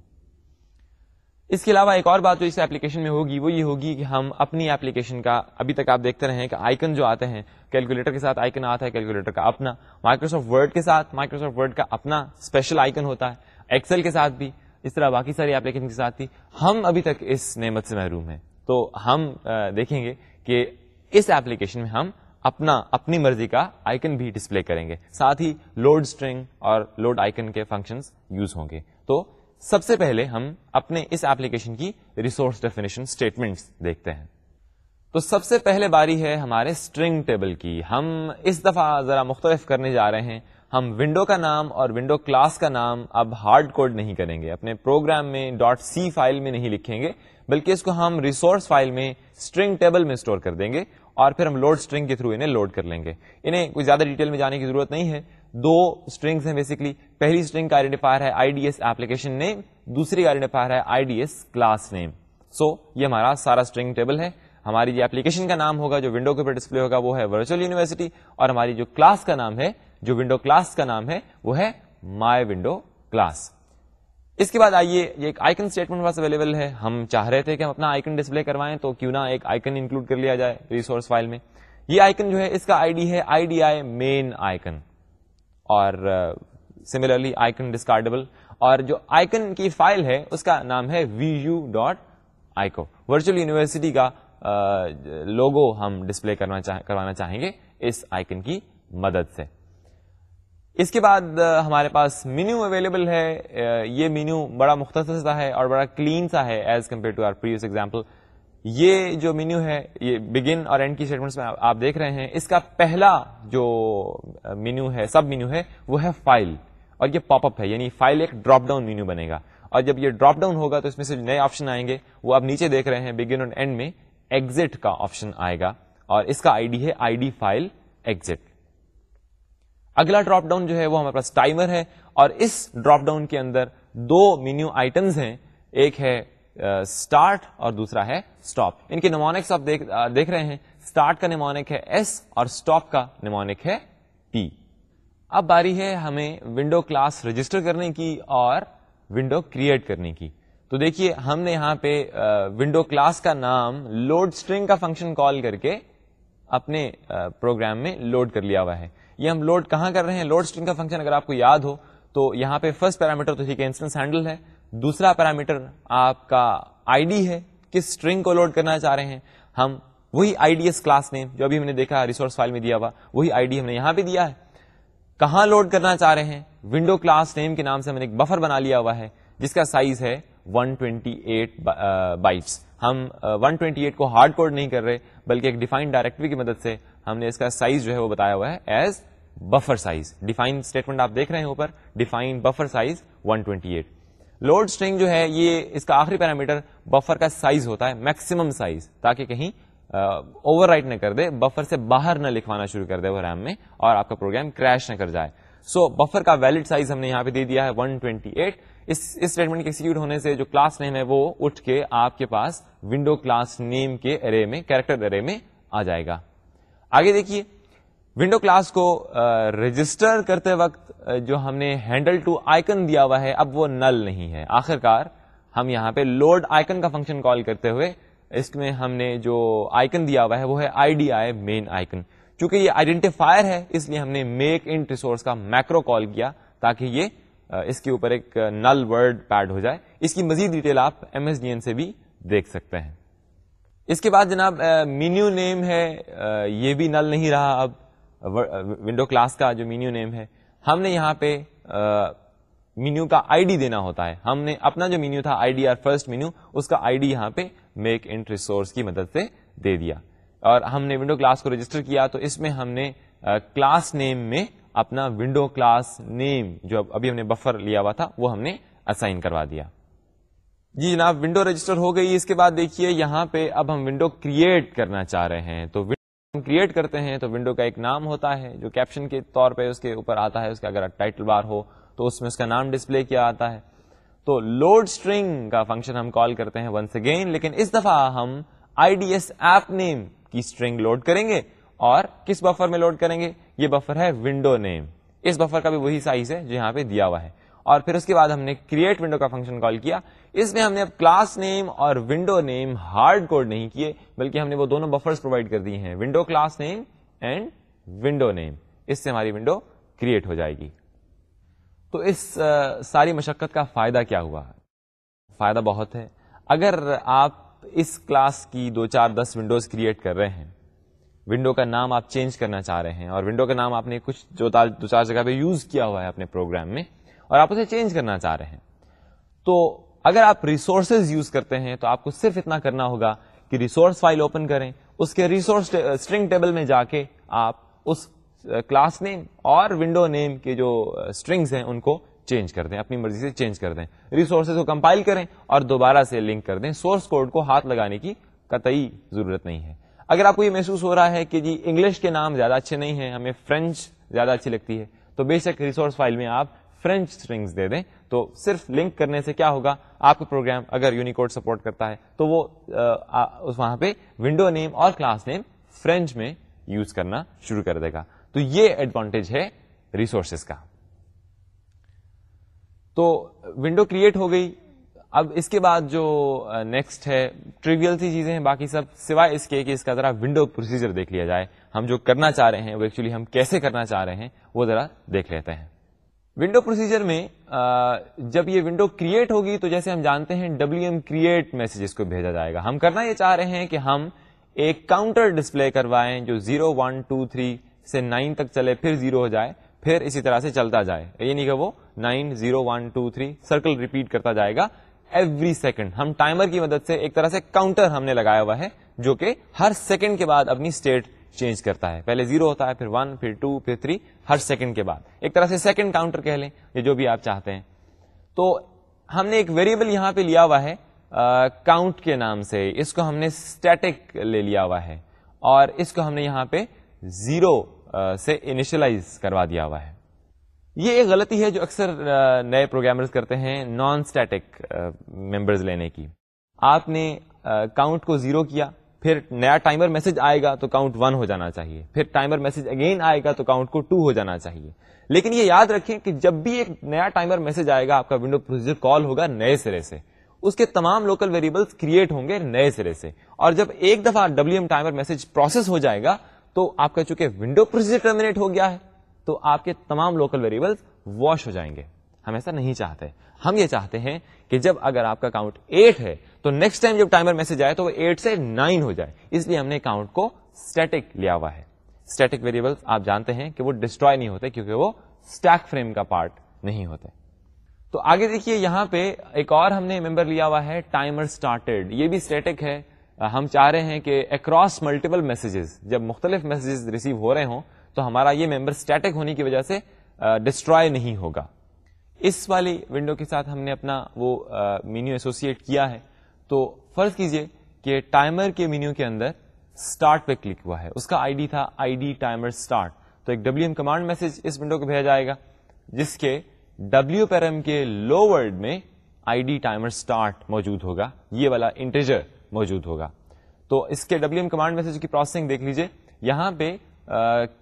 A: اس کے علاوہ ایک اور بات جو اس ایپلیکیشن میں ہوگی، وہ یہ ہوگی کہ ہم اپنی ایپلیکیشن کا ابھی تک آپ دیکھتے رہے کہ آئکن جو آتے ہیں کیلکولیٹر کے ساتھ آئکن آتا ہے کیلکولیٹر کا اپنا۔ مائکروسافٹ ورڈ کے ساتھ مائکروسافٹ ورڈ کا اپنا اسپیشل آئکن ہوتا ہے ایکسل کے ساتھ بھی۔ اس طرح باقی ساری ایپلیکیشن کے ساتھ بھی ہم ابھی تک اس نعمت سے محروم ہیں۔ تو ہم دیکھیں گے کہ اس ایپلیکیشن میں ہم اپنا، اپنی مرضی کا آئکن بھی ڈسپلے کریں گے۔ ساتھ ہی لوڈ اسٹرنگ اور لوڈ آئکن کے فنکشن یوز ہوں گے۔ تو سب سے پہلے ہم اپنے اس ایپلیکیشن کی ریسورس ڈیفینیشن اسٹیٹمنٹ دیکھتے ہیں۔ تو سب سے پہلے باری ہے ہمارے اسٹرنگ ٹیبل کی۔ ہم اس دفعہ ذرا مختلف کرنے جا رہے ہیں۔ ہم ونڈو کا نام اور ونڈو کلاس کا نام اب ہارڈ کوڈ نہیں کریں گے، اپنے پروگرام میں ڈاٹ سی فائل میں نہیں لکھیں گے، بلکہ اس کو ہم ریسورس فائل میں اسٹرنگ ٹیبل میں اسٹور کر دیں گے اور پھر ہم لوڈ اسٹرنگ کے تھرو انہیں لوڈ کر لیں گے۔ انہیں کوئی زیادہ ڈیٹیل میں جانے کی ضرورت نہیں ہے۔ دو اسٹرنگس ہیں بیسکلی پہلی اسٹرنگ کا آئیڈینٹیفائر ہے I D S application name دوسری آئیڈینٹیفائر ہے I D S class name so یہ ہمارا سارا اسٹرنگ ٹیبل ہے۔ ہماری جو ایپلیکیشن کا نام ہوگا جو ونڈو کے اوپر ڈسپلے ہوگا، وہ ہے ورچوئل یونیورسٹی اور ہماری جو کلاس کا نام ہے جو ونڈو کلاس کا نام ہے، وہ ہے مائی ونڈو کلاس اس کے بعد آئیے، یہ ایک آئکن اسٹیٹمنٹ پاس اویلیبل ہے۔ ہم چاہ رہے تھے کہ ہم اپنا آئکن ڈسپلے کروائیں، تو کیوں نہ ایک آئکن انکلوڈ کر لیا جائے ریسورس فائل میں۔ یہ آئکن جو ہے، اس کا آئی ڈی ہے I D I main icon اور سملرلی آئکن ڈسکارڈیبل اور جو آئکن کی فائل ہے، اس کا نام ہے V U dot ico Virtual University کا uh, لوگو ہم ڈسپلے کروانا چاہیں گے اس آئکن کی مدد سے۔ اس کے بعد ہمارے پاس مینیو اویلیبل ہے۔ یہ مینیو بڑا مختصر سا ہے اور بڑا کلین سا ہے as compare to our previous example یہ جو مینیو ہے، یہ بگن اور اینڈ کی اسٹیٹمنٹس میں آپ دیکھ رہے ہیں۔ اس کا پہلا جو مینیو ہے سب مینیو ہے، وہ ہے فائل اور یہ پاپ اپ ہے یعنی فائل ایک ڈراپ ڈاؤن مینیو بنے گا۔ اور جب یہ ڈراپ ڈاؤن ہوگا تو اس میں سے نئے آپشن آئیں گے، وہ آپ نیچے دیکھ رہے ہیں۔ بگن اور اینڈ میں ایگزٹ کا آپشن آئے گا۔ اور اس کا آئی ڈی ہے آئی ڈی فائل ایگزٹ اگلا ڈراپ ڈاؤن جو ہے وہ ہمارے پاس ٹائمر ہے اور اس ڈراپ ڈاؤن کے اندر دو مینیو آئٹمس ہیں، ایک ہے اسٹارٹ اور دوسرا ہے اسٹاپ ان کے نمونکس آپ دیکھ رہے ہیں۔ اسٹارٹ کا نمونک ہے ایس اور اسٹاپ کا نمونک ہے پی اب باری ہے ہمیں ونڈو کلاس رجسٹر کرنے کی اور ونڈو کریٹ کرنے کی۔ تو دیکھیے، ہم نے یہاں پہ ونڈو کلاس کا نام لوڈ اسٹرنگ کا فنکشن کال کر کے اپنے پروگرام میں لوڈ کر لیا ہوا ہے۔ یہ ہم لوڈ کہاں کر رہے ہیں؟ لوڈ اسٹرنگ کا فنکشن اگر آپ کو یاد ہو، تو یہاں پہ فرسٹ پیرامیٹر تو ٹھیک ہے انسٹنس ہینڈل ہے۔ دوسرا پیرامیٹر آپ کا آئی ڈی ہے، کس اسٹرنگ کو لوڈ کرنا چاہ رہے ہیں۔ ہم وہی I D S class name جو ابھی ہم نے دیکھا ریسورس فائل میں دیا ہوا، وہی آئی ڈی ہم نے یہاں پہ دیا ہے۔ کہاں لوڈ کرنا چاہ رہے ہیں؟ ونڈو کلاس نیم کے نام سے ہم نے ایک بفر بنا لیا ہوا ہے، جس کا سائز ہے 128 بائٹس ہم 128 کو ہارڈ کوڈ نہیں کر رہے، بلکہ ایک ڈیفائنڈ ڈائریکٹری کی مدد سے ہم نے اس کا سائز جو ہے وہ بتایا ہوا ہے as buffer size define statement آپ دیکھ رہے ہیں اوپر. Define buffer size 128 load string جو ہے یہ اس کا آخری پیرامیٹر بفر کا سائز ہوتا ہے میکسیمم سائز تاکہ کہیں اوور رائٹ نہ کر دے بفر سے باہر نہ لکھوانا شروع کر دے وہ ریم میں اور آپ کا پروگرام کریش نہ کر جائے. سو so, بفر کا ویلڈ سائز ہم نے یہاں پہ دے دیا ہے 128 اس اسٹیٹمنٹ کے ایکسیکیوٹ ہونے سے جو کلاس نیم ہے وہ اٹھ کے آپ کے پاس ونڈو کلاس نیم کے ارے میں کیریکٹر ارے میں آ جائے گا. آگے دیکھیے. ونڈو کلاس کو رجسٹر کرتے وقت جو ہم نے ہینڈل ٹو آئکن دیا ہوا ہے، اب وہ نل نہیں ہے۔ آخر کار ہم یہاں پہ لوڈ آئکن کا فنکشن کال کرتے ہوئے، اس میں ہم نے جو آئکن دیا ہوا ہے، وہ ہے I D I main icon چونکہ یہ آئیڈینٹیفائر ہے، اس لیے ہم نے میک ان ریسورس کا میکرو کال کیا تاکہ یہ اس کے اوپر ایک نل ورڈ پیڈ ہو جائے۔ اس کی مزید ڈیٹیل آپ ایم ایس ڈی این سے بھی دیکھ سکتے ہیں۔ اس کے بعد جناب مینیو نیم ہے یہ بھی نل نہیں رہا اب۔ ونڈو کلاس کا جو مینیو نیم ہے، ہم نے یہاں پہ مینیو کا آئی ڈی دینا ہوتا ہے۔ ہم نے اپنا جو مینیو تھا I D R first menu اس کا آئی ڈی یہاں پہ میک انٹ ریسورس کی مدد سے دے دیا۔ اور ہم نے ونڈو کلاس کو رجسٹر کیا، تو اس میں ہم نے کلاس نیم میں اپنا ونڈو کلاس نیم جو ابھی ہم نے بفر لیا ہوا تھا، وہ ہم نے اسائن کروا دیا۔ جی جناب ونڈو رجسٹر ہو گئی۔ اس کے بعد دیکھیے، یہاں پہ اب ہم ونڈو کریٹ کرنا چاہ رہے ہیں۔ تو ہم کریٹ کرتے ہیں تو ونڈو کا ایک نام ہوتا ہے، جو کیپشن کے طور پہ اس کے اوپر آتا ہے، اس کا اگر ٹائٹل بار ہو تو اس میں اس کا نام ڈسپلے کیا آتا ہے۔ تو لوڈ اسٹرنگ کا فنکشن ہم کال کرتے ہیں ونس اگین لیکن اس دفعہ ہم I D S app name کی اسٹرنگ لوڈ کریں گے۔ اور کس بفر میں لوڈ کریں گے؟ یہ بفر ہے ونڈو نیم اس بفر کا بھی وہی سائز ہے جو یہاں پہ دیا ہوا ہے۔ اور پھر اس کے بعد ہم نے کریٹ ونڈو کا فنکشن کال کیا۔ اس میں ہم نے اب کلاس نیم اور ونڈو نیم ہارڈ کوڈ نہیں کیے، بلکہ ہم نے وہ دونوں بفرز پرووائڈ کر دیے ہیں۔ Window class name and window name اس سے ہماری ونڈو کریٹ ہو جائے گی۔ تو اس ساری مشقت کا فائدہ کیا ہوا؟ فائدہ بہت ہے۔ اگر آپ اس کلاس کی دو چار دس ونڈوز کریٹ کر رہے ہیں ونڈو کا نام آپ چینج کرنا چاہ رہے ہیں اور ونڈو کا نام آپ نے کچھ دو چار جگہ پہ یوز کیا ہوا ہے اپنے پروگرام میں اور آپ اسے چینج کرنا چاہ رہے ہیں۔ تو اگر آپ ریسورسز یوز کرتے ہیں تو آپ کو صرف اتنا کرنا ہوگا کہ ریسورس فائل اوپن کریں، اس کے ریسورس اسٹرنگ ٹیبل میں جا کے آپ اس uh, کلاس نیم اور ونڈو نیم کے جو uh, اسٹرنگس ہیں ان کو چینج کر دیں، اپنی مرضی سے چینج کر دیں۔ ریسورسز کو کمپائل کریں اور دوبارہ سے لنک کر دیں۔ سورس کوڈ کو ہاتھ لگانے کی قطعی ضرورت نہیں ہے۔ اگر آپ کو یہ محسوس ہو رہا ہے کہ جی انگلش کے نام زیادہ اچھے نہیں ہیں، ہمیں فرینچ زیادہ اچھی لگتی ہے، تو بے شک ریسورس فائل میں آپ فرینچ اسٹرنگس دے دیں۔ تو صرف لنک کرنے سے کیا ہوگا؟ آپ کا پروگرام اگر یونیکوڈ سپورٹ کرتا ہے، تو وہ وہاں پہ ونڈو نیم اور کلاس نیم فرینچ میں یوز کرنا شروع کر دے گا۔ تو یہ ایڈوانٹیج ہے ریسورسز کا۔ تو ونڈو کریٹ ہو گئی۔ اب اس کے بعد جو نیکسٹ ہے ٹریویل سی چیزیں ہیں باقی سب، سوائے اس کے کہ اس کا ذرا ونڈو پروسیجر دیکھ لیا جائے۔ ہم جو کرنا چاہ رہے ہیں، وہ ایکچولی ہم کیسے کرنا چاہ رہے ہیں، وہ ذرا دیکھ لیتے ہیں۔ ونڈو پروسیجر میں جب یہ ونڈو کریٹ ہوگی تو جیسے ہم جانتے ہیں ڈبلو ایم کریٹ میسج کو بھیجا جائے گا۔ ہم کرنا یہ چاہ رہے ہیں کہ ہم ایک کاؤنٹر ڈسپلے کروائیں جو زیرو ون ٹو تھری سے نائن تک چلے، پھر زیرو ہو جائے، پھر اسی طرح سے چلتا جائے۔ یہ نہیں کہ وہ nine zero one two three circle repeat کرتا جائے گا ایوری سیکنڈ ہم ٹائمر کی مدد سے ایک طرح سے کاؤنٹر ہم نے لگایا ہوا ہے، جو کہ ہر سیکنڈ کے بعد اپنی اسٹیٹ چینج کرتا ہے۔ پہلے زیرو ہوتا ہے، پھر ون، پھر ٹو، پھر تھری، ہر سیکنڈ کے بعد۔ ایک طرح سے سیکنڈ کاؤنٹر کہہ لیں، یہ جو بھی آپ چاہتے ہیں۔ تو ہم نے ایک ویریبل یہاں پہ لیا ہوا ہے کاؤنٹ کے نام سے۔ اس کو ہم نے اسٹیٹک لے لیا ہوا ہے۔ اور اس کو ہم نے یہاں پہ زیرو سے انیشلائز کروا دیا ہوا ہے۔ یہ ایک غلطی ہے جو اکثر نئے پروگرامرز کرتے ہیں نان اسٹیٹک ممبرز لینے کی۔ آپ نے کاؤنٹ کو زیرو کیا۔ پھر نیا ٹائمر میسج آئے گا تو کاؤنٹ ون ہو جانا چاہیے۔ پھر ٹائمر میسج اگین آئے گا تو کاؤنٹ کو ٹو ہو جانا چاہیے۔ لیکن یہ یاد رکھیں کہ جب بھی ایک نیا ٹائمر میسج آئے گا، آپ کا ونڈو پروسیجر کال ہوگا نئے سرے سے۔ اس کے تمام لوکل ویریبلس کریٹ ہوں گے نئے سرے سے۔ اور جب ایک دفعہ W M timer message process ہو جائے گا تو آپ کا چونکہ ونڈو پروسیجر ٹرمینیٹ ہو گیا ہے، تو آپ کے تمام لوکل ویریبل واش ہو جائیں گے۔ ہم ایسا نہیں چاہتے۔ ہم یہ چاہتے ہیں کہ جب اگر آپ کا کاؤنٹ ایٹ ہے تو نیکسٹ ٹائم جب ٹائمر میسج آئے تو وہ ایٹ سے نائن ہو جائے۔ اس لیے ہم نے کاؤنٹ کو اسٹیٹک لیا ہوا ہے۔ اسٹیٹک ویریبل آپ جانتے ہیں کہ وہ ڈسٹروائے نہیں ہوتے کیونکہ وہ اسٹیک فریم کا پارٹ نہیں ہوتے۔ تو آگے دیکھیے یہاں پہ ایک اور ہم نے ممبر لیا ہوا ہے ٹائمر اسٹارٹیڈ یہ بھی اسٹیٹک ہے۔ ہم چاہ رہے ہیں کہ اکراس ملٹیپل میسجز جب مختلف میسجز ریسیو ہو رہے ہوں تو ہمارا یہ ممبر اسٹیٹک ہونے کی وجہ سے ڈسٹروائے نہیں ہوگا۔ اس والی ونڈو کے ساتھ ہم نے اپنا وہ مینیو ایسوسیٹ کیا ہے۔ تو فرض کیجیے کہ ٹائمر کے مینیو کے اندر اسٹارٹ پہ کلک ہوا ہے۔ اس کا آئی ڈی تھا آئی ڈی ٹائمر اسٹارٹ تو ایک ڈبلو ایم کمانڈ میسج اس ونڈو کو بھیجا جائے گا، جس کے ڈبلو پیرم کے لو ورڈ میں آئی ڈی ٹائمر اسٹارٹ موجود ہوگا۔ یہ والا انٹیجر موجود ہوگا۔ تو اس کے ڈبلو ایم کمانڈ میسج کی پروسیسنگ دیکھ لیجیے یہاں پہ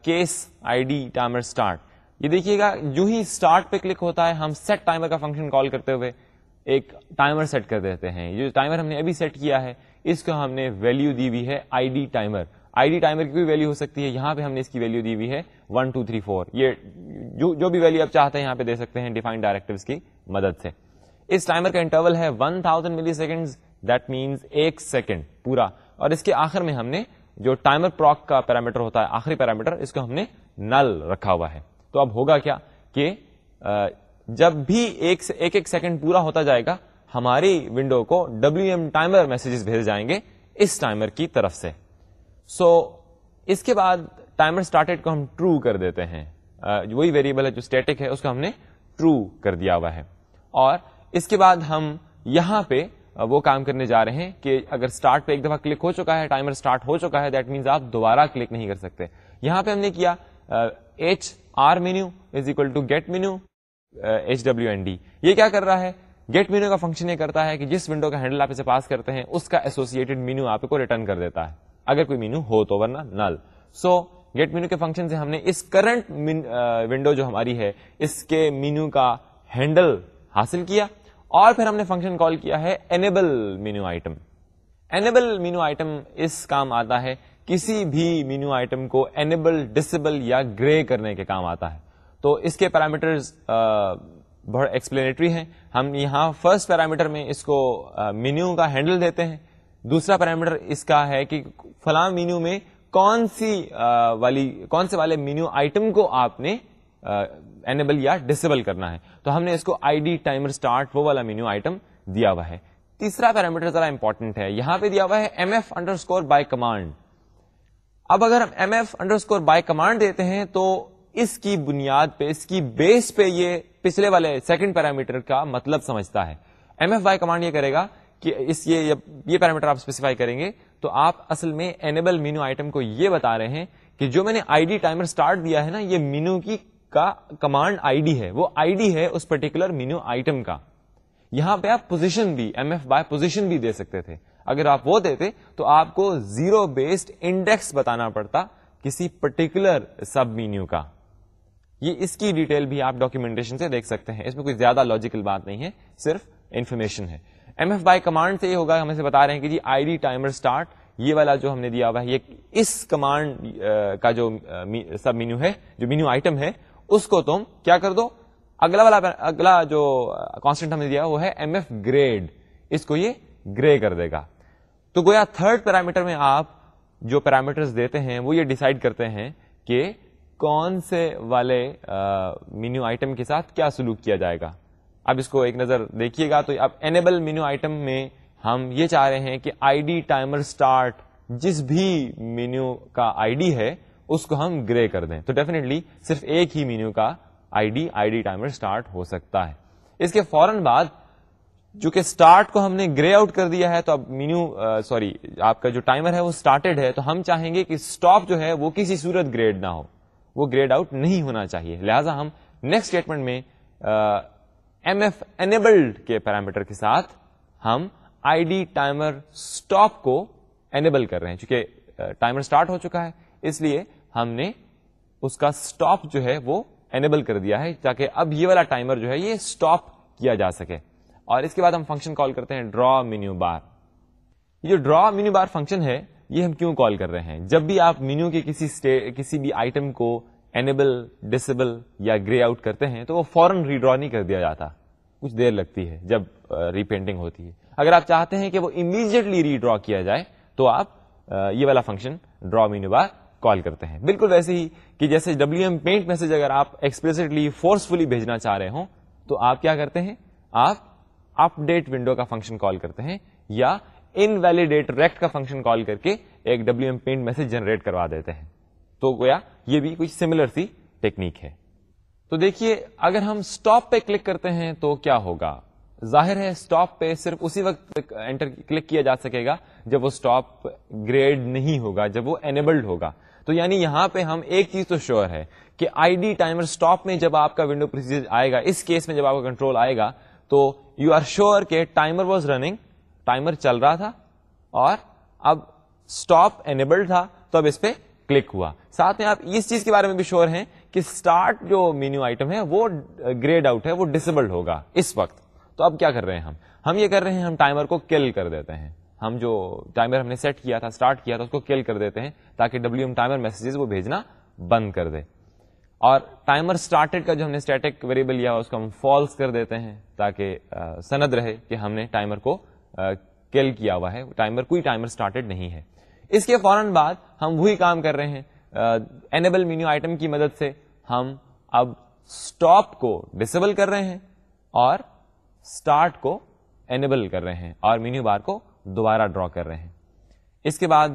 A: case I D timer start یہ دیکھیے گا جو ہی اسٹارٹ پہ کلک ہوتا ہے ہم سیٹ ٹائمر کا فنکشن کال کرتے ہوئے۔ ایک ٹائمر سیٹ کر دیتے ہیں۔ یہ ٹائمر ہم نے ابھی سیٹ کیا ہے، اس کو ہم نے ویلو دی ہوئی ہے I D timer I D timer کی بھی ویلو ہو سکتی ہے؟ یہاں پہ ہم نے اس کی ویلو دی ہوئی ہے ون ٹو تھری فور یہ جو جو بھی ویلو آپ چاہتے ہیں یہاں پہ دے سکتے ہیں ڈیفائنڈ ڈائریکٹو کی مدد سے۔ اس ٹائمر کا انٹرول ہے one thousand millisecond that means ایک سیکنڈ پورا۔ اور اس کے آخر میں ہم نے جو ٹائمر پروک کا پیرامیٹر ہوتا ہے، آخری پیرامیٹر اس کو ہم نے نل رکھا ہوا ہے۔ تو اب ہوگا کیا کہ جب بھی ایک ایک, ایک سیکنڈ پورا ہوتا جائے گا ہماری ونڈو کو ڈبلو ایم ٹائمر میسجز بھیج جائیں گے اس ٹائمر کی طرف سے۔ سو so, اس کے بعد ٹائمر اسٹارٹیڈ کو ہم ٹرو کر دیتے ہیں۔ وہی ویریبل ہے جو اسٹیٹک ہے اس کو ہم نے ٹرو کر دیا ہوا ہے۔ اور اس کے بعد ہم یہاں پہ وہ کام کرنے جا رہے ہیں کہ اگر اسٹارٹ پہ ایک دفعہ کلک ہو چکا ہے ٹائمر اسٹارٹ ہو چکا ہے دیٹ مینس آپ دوبارہ کلک نہیں کر سکتے۔ یہاں پہ ہم نے کیا H R menu is equal to get menu H W N D یہ کیا کر رہا ہے؟ گیٹ مینو کا فنکشن یہ کرتا ہے کہ جس ونڈو کا ہینڈل آپ اسے پاس کرتے ہیں، اس کا ایسوسیٹڈ مینو آپ کو ریٹرن کر دیتا ہے۔ اگر کوئی مینو ہو تو ورنہ نل سو گیٹ مینو کے فنکشن سے ہم نے اس کرنٹ ونڈو جو ہماری ہے، اس کے مینو کا ہینڈل حاصل کیا۔ اور پھر ہم نے فنکشن کال کیا ہے enable menu item enable menu item اس کام آتا ہے، کسی بھی مینو آئٹم کو اینیبل ڈسبل یا گرے کرنے کے کام آتا ہے۔ تو اس کے پیرامیٹر بہت ایکسپلینٹری ہیں۔ ہم یہاں فرسٹ پیرامیٹر میں اس کو مینیو کا ہینڈل دیتے ہیں۔ دوسرا پیرامیٹر اس کا ہے کہ فلاں مینیو میں کون سی والی، کون سے والے مینیو آئٹم کو آپ نے اینیبل یا ڈسیبل کرنا ہے۔ تو ہم نے اس کو آئی ڈی ٹائمر اسٹارٹ وہ والا مینیو آئٹم دیا ہوا ہے۔ تیسرا پیرامیٹر ذرا امپورٹنٹ ہے۔ یہاں پہ دیا ہوا ہے M F underscore by command اب اگر ہم M F underscore by command دیتے ہیں تو اس کی بنیاد پہ، اس کی بیس پہ یہ پچھلے والے سیکنڈ پیرامیٹر کا مطلب سمجھتا ہے۔ ایم ایف بائی کمانڈ یہ کرے گا کہ اس یہ یہ پیرامیٹر آپ اسپیسیفائی کریں گے۔ تو آپ اصل میں اینیبل مینو آئٹم کو یہ بتا رہے ہیں کہ جو میں نے آئی ڈی ٹائمر اسٹارٹ دیا ہے نا، یہ مینو کی کا کمانڈ آئی ڈی ہے۔ وہ آئی ڈی ہے اس پرٹیکولر مینو آئٹم کا۔ یہاں پہ آپ پوزیشن بھی ایم ایف بائی پوزیشن بھی دے سکتے تھے۔ اگر آپ وہ دیتے تو آپ کو زیرو بیسڈ انڈیکس بتانا پڑتا کسی پرٹیکولر سب مینیو کا۔ یہ اس کی ڈیٹیل بھی آپ ڈاکیومنٹیشن سے دیکھ سکتے ہیں۔ اس میں کوئی زیادہ لاجیکل بات نہیں ہے، صرف انفارمیشن ہے۔ ایم ایف بائی کمانڈ سے یہ ہوگا، ہم اسے بتا رہے ہیں کہ جی آئی ڈی ٹائمر اسٹارٹ یہ والا جو ہم نے دیا ہوا ہے، یہ اس کمانڈ کا جو سب مینیو ہے، جو مینیو آئٹم ہے، اس کو تم کیا کر دو؟ اگلا والا اگلا جو کانسٹنٹ ہم نے دیا وہ ہے ایم ایف گریڈ اس کو یہ گرے کر دے گا۔ تو گویا تھرڈ پیرامیٹر میں آپ جو پیرامیٹر دیتے ہیں، وہ یہ ڈسائڈ کرتے ہیں کہ کون سے والے مینیو آئٹم کے ساتھ کیا سلوک کیا جائے گا؟ اب اس کو ایک نظر دیکھیے گا تو اب اینیبل مینیو آئٹم میں ہم یہ چاہ رہے ہیں کہ آئی ڈی ٹائمر اسٹارٹ جس بھی مینیو کا آئی ڈی ہے اس کو ہم گرے کر دیں۔ تو ڈیفینیٹلی صرف ایک ہی مینیو کا I D I D timer start ہو سکتا ہے۔ اس کے فوراً بعد جو کہ اسٹارٹ کو ہم نے گرے آؤٹ کر دیا ہے تو اب مینیو سوری آپ کا جو ٹائمر ہے وہ اسٹارٹیڈ ہے تو ہم چاہیں گے کہ اسٹاپ جو ہے وہ کسی صورت گریڈ نہ ہو۔ وہ گریڈ آؤٹ نہیں ہونا چاہیے۔ لہذا ہم نیکسٹ اسٹیٹمنٹ میں ایم ایف اینبلڈ کے پیرامیٹر کے ساتھ ہم آئی ڈی ٹائمر اسٹاپ کو اینبل کر رہے ہیں۔ چونکہ ٹائمر اسٹارٹ ہو چکا ہے، اس لیے ہم نے اس کا اسٹاپ جو ہے وہ اینبل کر دیا ہے، تاکہ اب یہ والا ٹائمر جو ہے یہ اسٹاپ کیا جا سکے۔ اور اس کے بعد ہم فنکشن کال کرتے ہیں ڈرا مینیو بار یہ جو ڈرا مینیو بار فنکشن ہے یہ ہم کیوں کال کر رہے ہیں؟ جب بھی آپ مینیو کے کسی کسی بھی آئٹم کو اینیبل ڈسبل یا گرے آؤٹ کرتے ہیں تو وہ فوراً ریڈرا نہیں کر دیا جاتا۔ کچھ دیر لگتی ہے جب ری پینٹنگ ہوتی ہے۔ اگر آپ چاہتے ہیں کہ وہ امیڈیٹلی ری ڈرا کیا جائے تو آپ یہ والا فنکشن ڈرا مینو بار کال کرتے ہیں۔ بالکل ویسے ہی کہ جیسے ڈبلو ایم پینٹ میسج اگر آپ ایکسپریسلی فورسفلی بھیجنا چاہ رہے ہوں تو آپ کیا کرتے ہیں؟ آپ اپ ڈیٹ ونڈو کا فنکشن کال کرتے ہیں یا ان ویلیڈیٹ ریکٹ کا فنکشن کال کر کے ایک W M paint message generate کروا دیتے ہیں۔ تو گویا یہ بھی کچھ سملر سی ٹیکنیک ہے۔ تو دیکھیے، اگر ہم اسٹاپ پہ کلک کرتے ہیں تو کیا ہوگا؟ ظاہر ہے اسٹاپ پہ صرف اسی وقت انٹر کلک کیا جا سکے گا جب وہ اسٹاپ گریڈ نہیں ہوگا، جب وہ اینیبلڈ ہوگا۔ تو یعنی یہاں پہ ہم ایک چیز تو شیور ہے کہ آئی ڈی ٹائمر اسٹاپ میں جب آپ کا ونڈو پروسیجر آئے گا، اس کیس میں جب آپ کا کنٹرول آئے گا، تو یو آر شیور کہ ٹائمر واز رننگ ٹائمر چل رہا تھا اور اب اسٹاپ اینیبلڈ تھا، تو اب اس پہ کلک ہوا۔ ساتھ میں آپ اس چیز کے بارے میں بھی شیور ہیں کہ اسٹارٹ جو مینیو آئٹم ہے، وہ گریڈ آؤٹ ہے، وہ ڈسبلڈ ہوگا اس وقت۔ تو اب کیا کر رہے ہیں ہم؟ ہم یہ کر رہے ہیں، ہم ٹائمر کو کل کر دیتے ہیں۔ ہم جو ٹائمر ہم نے سیٹ کیا تھا اسٹارٹ کیا تھا، اس کو کل کر دیتے ہیں تاکہ ڈبلو ایم ٹائمر میسجز وہ بھیجنا بند کر دے۔ اور ٹائمر اسٹارٹیڈ کا جو ہم نے اسٹیٹک ویریبل لیا اس کو ہم فالس کر دیتے ہیں تاکہ سند رہے کہ ہم نے ٹائمر کو کل کیا ہوا ہے، ٹائمر، کوئی ٹائمر اسٹارٹیڈ نہیں ہے۔ اس کے فوراً بعد ہم وہی کام کر رہے ہیں۔ اینیبل مینیو آئٹم کی مدد سے ہم اب اسٹاپ کو ڈسیبل کر رہے ہیں اور اسٹارٹ کو اینیبل کر رہے ہیں اور مینیو بار کو دوبارہ ڈرا کر رہے ہیں۔ اس کے بعد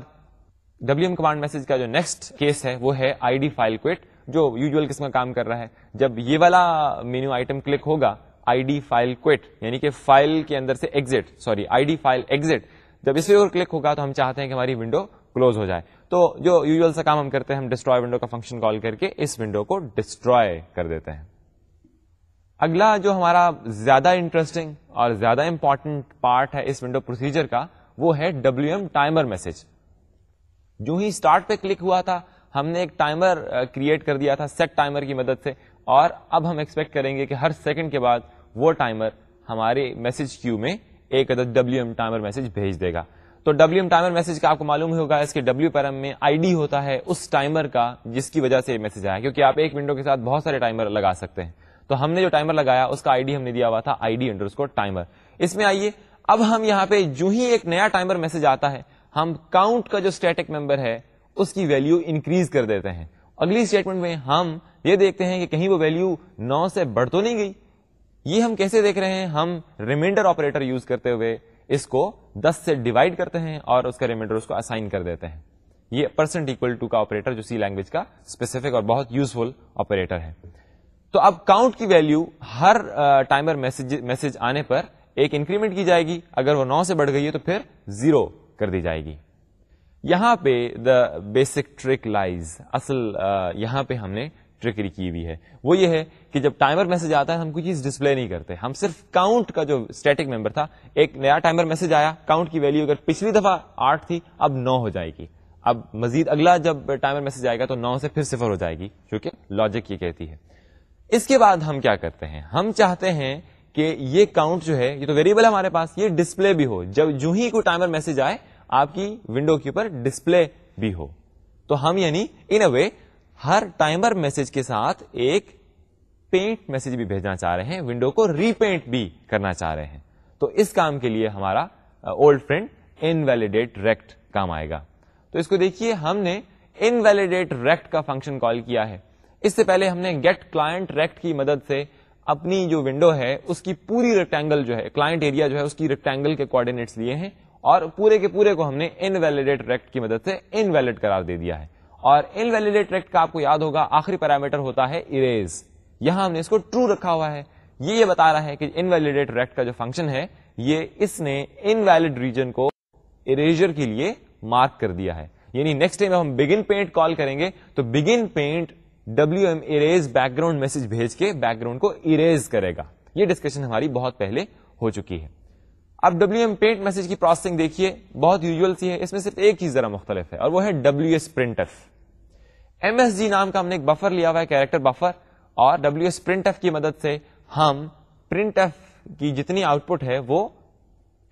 A: ڈبلو ایم کمانڈ میسج کا جو نیکسٹ کیس ہے وہ ہے آئی ڈی فائل کوئٹ جو یوزل قسم کا کام کر رہا ہے۔ جب یہ والا مینیو آئٹم کلک ہوگا آئی ڈی فائل کوئٹ یعنی کہ فائل کے اندر سے exit sorry I D file exit جب اس پہ کلک ہوگا تو ہم چاہتے ہیں کہ ہماری ونڈو کلوز ہو جائے. تو جو یوزل سا کام ہم کرتے ہیں، ہم ڈسٹروائے ونڈو کا فنکشن کال کر کے اس ونڈو کو ڈسٹروائے کر دیتے ہیں. اگلا جو ہمارا زیادہ انٹرسٹنگ اور زیادہ امپورٹنٹ پارٹ ہے اس ونڈو پروسیجر کا، وہ ہے ڈبلو ایم ٹائمر میسج جو ہی اسٹارٹ پہ کلک ہوا تھا، ہم نے ایک ٹائمر کریٹ uh, کر دیا تھا سیٹ ٹائمر کی مدد سے، اور اب ہم ایکسپیکٹ کریں گے کہ ہر سیکنڈ کے بعد وہ ٹائمر ہمارے میسج کیو میں ایک عدد ڈبلو ایم ٹائمر میسج بھیج دے گا۔ تو ڈبلو ایم ٹائمر میسج کا آپ کو معلوم ہوگا اس کے ڈبلو پیرم میں آئی ڈی ہوتا ہے اس ٹائمر کا جس کی وجہ سے میسج آیا، کیونکہ آپ ایک ونڈو کے ساتھ بہت سارے ٹائمر لگا سکتے ہیں۔ تو ہم نے جو ٹائمر لگایا، اس کا آئی ڈی ہم نے دیا ہوا تھا آئی ڈی انڈر کو ٹائمر اس میں آئیے، اب ہم یہاں پہ جو ہی ایک نیا ٹائمر میسج آتا ہے، ہم کاؤنٹ کا جو اسٹیٹک ممبر ہے، اس کی ویلو انکریز کر دیتے ہیں۔ اگلی اسٹیٹمنٹ میں ہم یہ دیکھتے ہیں کہ کہیں وہ ویلو نو سے بڑھ تو نہیں گئی۔ یہ ہم کیسے دیکھ رہے ہیں؟ ہم ریمائنڈر آپریٹر یوز کرتے ہوئے اس کو دس سے ڈیوائڈ کرتے ہیں اور اس کا ریمائنڈر اس کو اسائن کر دیتے ہیں۔ یہ پرسنٹ اکول ٹو کا آپریٹر جو سی لینگویج کا اسپیسیفک اور بہت یوزفل آپریٹر ہے۔ تو اب کاؤنٹ کی ویلو ہر ٹائمر میسج آنے پر ایک انکریمنٹ کی جائے گی۔ اگر وہ نو سے بڑھ گئی ہے تو پھر زیرو کر دی جائے گی۔ یہاں پہ دا بیسک ٹرک لائز اصل یہاں پہ ہم نے ٹرکری کی ہوئی ہے۔ وہ یہ ہے کہ جب ٹائمر میسج آتا ہے، ہم کوئی چیز ڈسپلے نہیں کرتے۔ ہم صرف کاؤنٹ کا جو اسٹیٹک ممبر تھا، ایک نیا ٹائمر میسج آیا کاؤنٹ کی ویلو اگر پچھلی دفعہ آٹھ تھی، اب نو ہو جائے گی۔ اب مزید اگلا جب ٹائمر میسج آئے گا تو نو سے پھر صفر ہو جائے گی کیونکہ لاجک یہ کہتی ہے۔ اس کے بعد ہم کیا کرتے ہیں؟ ہم چاہتے ہیں کہ یہ کاؤنٹ جو ہے، یہ تو ویریبل ہمارے پاس، یہ ڈسپلے بھی ہو۔ جب جو ہی کوئی ٹائمر میسج آئے، آپ کی ونڈو کے اوپر ڈسپلے بھی ہو۔ تو ہم یعنی ان اے وے ہر ٹائمر میسج کے ساتھ ایک پینٹ میسج بھی بھیجنا چاہ رہے ہیں ونڈو کو ری پینٹ بھی کرنا چاہ رہے ہیں۔ تو اس کام کے لیے ہمارا old friend invalidate rect کام آئے گا۔ تو اس کو دیکھیے، ہم نے ان ویلیڈیٹ ریکٹ کا فنکشن کال کیا ہے۔ اس سے پہلے ہم نے گیٹ کلائنٹ ریکٹ کی مدد سے اپنی جو ونڈو ہے، اس کی پوری ریکٹینگل جو ہے کلائنٹ ایریا جو ہے، اس کی ریکٹینگل کے کوآڈینیٹس لیے ہیں۔ اور پورے کے پورے کو ہم نے ان ویلیڈیٹ ریکٹ کی مدد سے ان ویلڈ قرار دے دیا ہے۔ اور ان ویلیڈیٹ ریکٹ کا آپ کو یاد ہوگا، آخری پیرامیٹر ہوتا ہے اریز یہاں ہم نے اس کو ٹرو رکھا ہوا ہے۔ یہ یہ بتا رہا ہے کہ ان ویلیڈیٹ ریکٹ کا جو فنکشن ہے، یہ اس نے ان ویلڈ ریجن کو اریجر کے لیے مارک کر دیا ہے۔ یعنی نیکسٹ ٹائم ہم بگن پینٹ کال کریں گے، تو begin paint W M erase background message بھیج کے بیک گراؤنڈ کو اریز کرے گا۔ یہ ڈسکشن ہماری بہت پہلے ہو چکی ہے۔ اب ڈبلو ایم پینٹ میسج کی پروسیسنگ دیکھیے، بہت یوزل سی ہے۔ اس میں صرف ایک چیز ذرا مختلف ہے اور وہ ہے W S print M S G نام کا ہم نے ایک بفر لیا ہوا ہے کیریکٹر بفر اور ڈبلو ایس پرنٹ ایف کی مدد سے ہم پرنٹ ایف کی جتنی آؤٹ پٹ ہے وہ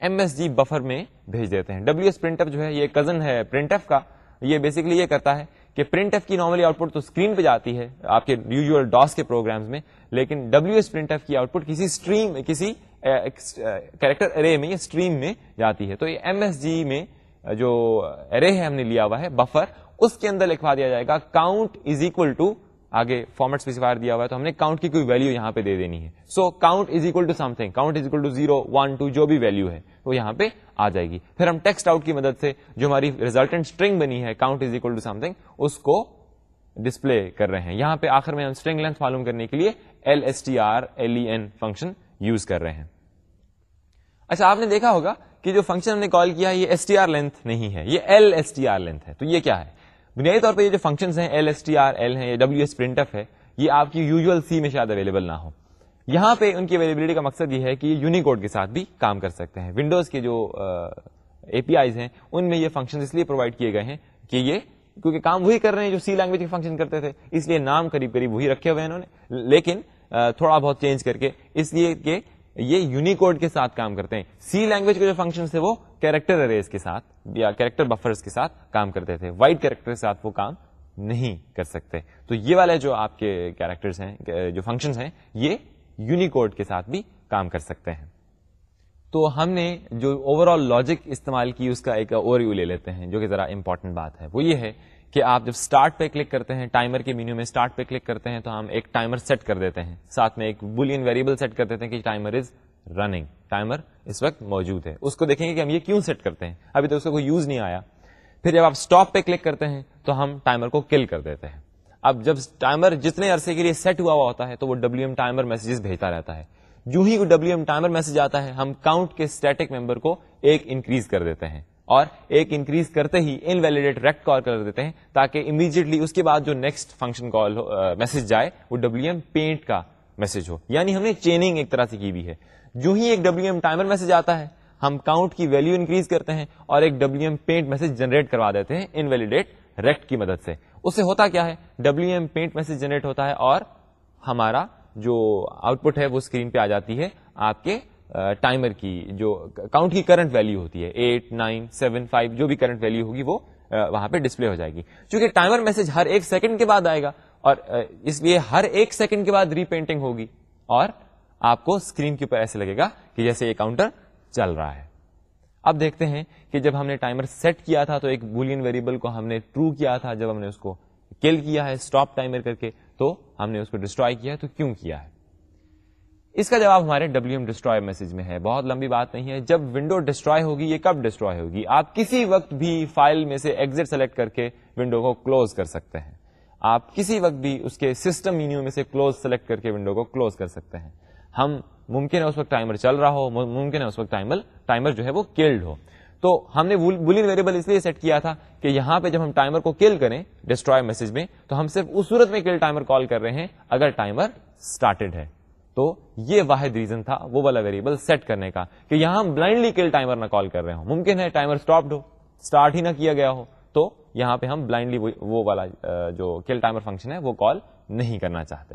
A: ایم ایس جی بفر میں بھیج دیتے ہیں۔ ڈبلو ایس پرنٹ ایف جو ہے، یہ کزن ہے پرنٹ ایف کا۔ یہ بیسکلی یہ کرتا ہے کہ پرنٹ ایف کی نارملی آؤٹ پٹ تو اسکرین پہ جاتی ہے آپ کے یوزل ڈاس کے پروگرامز میں، لیکن ڈبلو ایس پرنٹ ایف کی آؤٹ پٹ کسی اسٹریم کسی uh, کیریکٹر ارے میں یا اسٹریم میں جاتی ہے۔ تو یہ ایم ایس جی میں جو ارے ہے، ہم نے لیا ہوا ہے بفر اس کے اندر لکھوا دیا جائے گا کاؤنٹ از اکول ٹو آگے فارمیٹ اسپیسیفائر دیا ہوا ہے تو ہم نے کاؤنٹ کی کوئی ویلو یہاں پہ دے دینی ہے۔ So count is equal to something count is equal to zero one two جو بھی ویلو ہے، وہ یہاں پہ آ جائے گی۔ پھر ہم ٹیکسٹ آؤٹ کی مدد سے جو ہماری ریزلٹنٹ اسٹرنگ بنی ہے count is equal to something اس کو ڈسپلے کر رہے ہیں۔ یہاں پہ آخر میں ہم اسٹرنگ لینتھ معلوم کرنے کے لیے L S T R L E N function use کر رہے ہیں۔ اچھا آپ نے دیکھا ہوگا کہ جو فنکشن ہم نے کال کیا یہ ایس ٹی آر لینتھ نہیں ہے، یہ L S T R length ہے۔ تو یہ کیا ہے؟ بنیادی طور پہ یہ جو فنکشن ہیں L S T R L ہے ڈبلو ایس پرنٹ ہے، یہ آپ کی یوزل سی میں شاید اویلیبل نہ ہو۔ یہاں پہ ان کی اویلیبلٹی کا مقصد یہ ہے کہ یہ یونیکوڈ کے ساتھ بھی کام کر سکتے ہیں۔ ونڈوز کے جو اے پی آئیز ہیں، ان میں یہ فنکشن اس لیے پرووائڈ کیے گئے ہیں کہ یہ کیونکہ کام وہی کر رہے ہیں جو سی لینگویج کے فنکشن کرتے تھے، اس لیے نام قریب قریب وہی رکھے ہوئے ہیں انہوں نے۔ لیکن تھوڑا بہت چینج کر کے اس لیے کہ یہ یونیکوڈ کے ساتھ کام کرتے ہیں۔ سی لینگویج کے جو فنکشن تھے وہ کیریکٹر اریز کے ساتھ یا کیریکٹر بفرز کے ساتھ کام کرتے تھے۔ وائٹ کیریکٹر کے ساتھ وہ کام نہیں کر سکتے۔ تو یہ والے جو آپ کے کیریکٹر ہیں، جو فنکشن ہیں، یہ یونیکوڈ کے ساتھ بھی کام کر سکتے ہیں۔ تو ہم نے جو اوور آل لاجک استعمال کی، اس کا ایک اور یو لے لیتے ہیں، جو کہ ذرا امپورٹنٹ بات ہے۔ وہ یہ ہے کہ آپ جب اسٹارٹ پہ کلک کرتے ہیں ٹائمر کے مینیو میں اسٹارٹ پہ کلک کرتے ہیں، تو ہم ایک ٹائمر سیٹ کر دیتے ہیں۔ ساتھ میں ایک بولین ویریبل سیٹ کر دیتے ہیں کہ ٹائمر از رننگ ٹائمر اس وقت موجود ہے۔ اس کو دیکھیں گے کہ ہم یہ کیوں سیٹ کرتے ہیں؟ ابھی تو اس کا کوئی یوز نہیں آیا۔ پھر جب آپ اسٹاپ پہ کلک کرتے ہیں، تو ہم ٹائمر کو کل کر دیتے ہیں۔ اب جب ٹائمر جتنے عرصے کے لیے سیٹ ہوا ہوا ہوتا ہے، تو وہ ڈبلو ایم ٹائمر میسجز بھیجتا رہتا ہے۔ جو ہی ڈبلو ایم ٹائمر میسج آتا ہے، ہم کاؤنٹ کے اسٹیٹک ممبر کو ایک انکریز کر دیتے ہیں۔ اور ایک انکریز کرتے ہی ان ویلیڈیٹ ریکٹ کال کر دیتے ہیں تاکہ امیڈیٹلی اس کے بعد جو نیکسٹ فنکشن کال میسج جائے، وہ ڈبلو ایم پینٹ کا میسج ہو۔ یعنی ہم نے چیننگ ایک طرح سے کی بھی ہے۔ جو ہی ایک ڈبلو ایم ٹائمر میسج آتا ہے، ہم کاؤنٹ کی ویلو انکریز کرتے ہیں اور ایک W M paint message generate کروا دیتے ہیں ان ویلیڈیٹ ریکٹ کی مدد سے۔ اس سے ہوتا کیا ہے؟ W M paint message generate ہوتا ہے اور ہمارا جو آؤٹ پٹ ہے وہ اسکرین پہ آ جاتی ہے، آپ کے ٹائمر کی جو کاؤنٹ کی کرنٹ ویلو ہوتی ہے، ایٹ، نائن، سیون، فائیو، جو بھی کرنٹ ویلو ہوگی وہ وہاں پہ ڈسپلے ہو جائے گی۔ چونکہ ٹائمر میسج ہر ایک سیکنڈ کے بعد آئے گا اور اس لیے ہر ایک سیکنڈ کے بعد ری پینٹنگ ہوگی اور آپ کو اسکرین کے اوپر ایسے لگے گا کہ جیسے یہ کاؤنٹر چل رہا ہے۔ اب دیکھتے ہیں کہ جب ہم نے ٹائمر سیٹ کیا تھا تو ایک بولین ویریبل کو ہم نے ٹرو کیا تھا۔ جب ہم نے اس کو کل کیا ہے، اسٹاپ ٹائمر کر کے، تو ہم نے اس کو ڈسٹروائے کیا تو کیوں کیا ہے؟ اس کا جواب ہمارے ڈبلو ایم ڈسٹروائے میسج میں ہے۔ بہت لمبی بات نہیں ہے۔ جب ونڈو ڈسٹروائے ہوگی، یہ کب ڈسٹروائے ہوگی؟ آپ کسی وقت بھی فائل میں سے ایگزٹ سلیکٹ کر کے ونڈو کو کلوز کر سکتے ہیں۔ آپ کسی وقت بھی اس کے سسٹم مینیو میں سے کلوز سلیکٹ کر کے ونڈو کو کلوز کر سکتے ہیں۔ ہم ممکن ہے اس وقت ٹائمر چل رہا ہو ممکن ہے اس وقت ٹائمر ٹائمر جو ہے وہ کلڈ ہو۔ تو ہم نے بولین ویریبل اس لیے سیٹ کیا تھا کہ یہاں پہ جب ہم ٹائمر کو کل کریں ڈسٹروائے میسج میں، تو ہم صرف اس صورت میں کل ٹائمر کال کر رہے ہیں اگر ٹائمر اسٹارٹیڈ ہے۔ تو یہ واحد ریزن تھا، وہ والا ویریبل سیٹ کرنے کا کہ یہاں ہم بلائنڈلی کل ٹائمر نہ کال کر رہے ہوں۔ ممکن ہے ٹائمر اسٹاپڈ ہو اسٹارٹ ہی نہ کیا گیا ہو۔ تو یہاں پہ ہم بلائنڈلی وہ والا جو کل ٹائمر فنکشن ہے، وہ کال نہیں کرنا چاہتے۔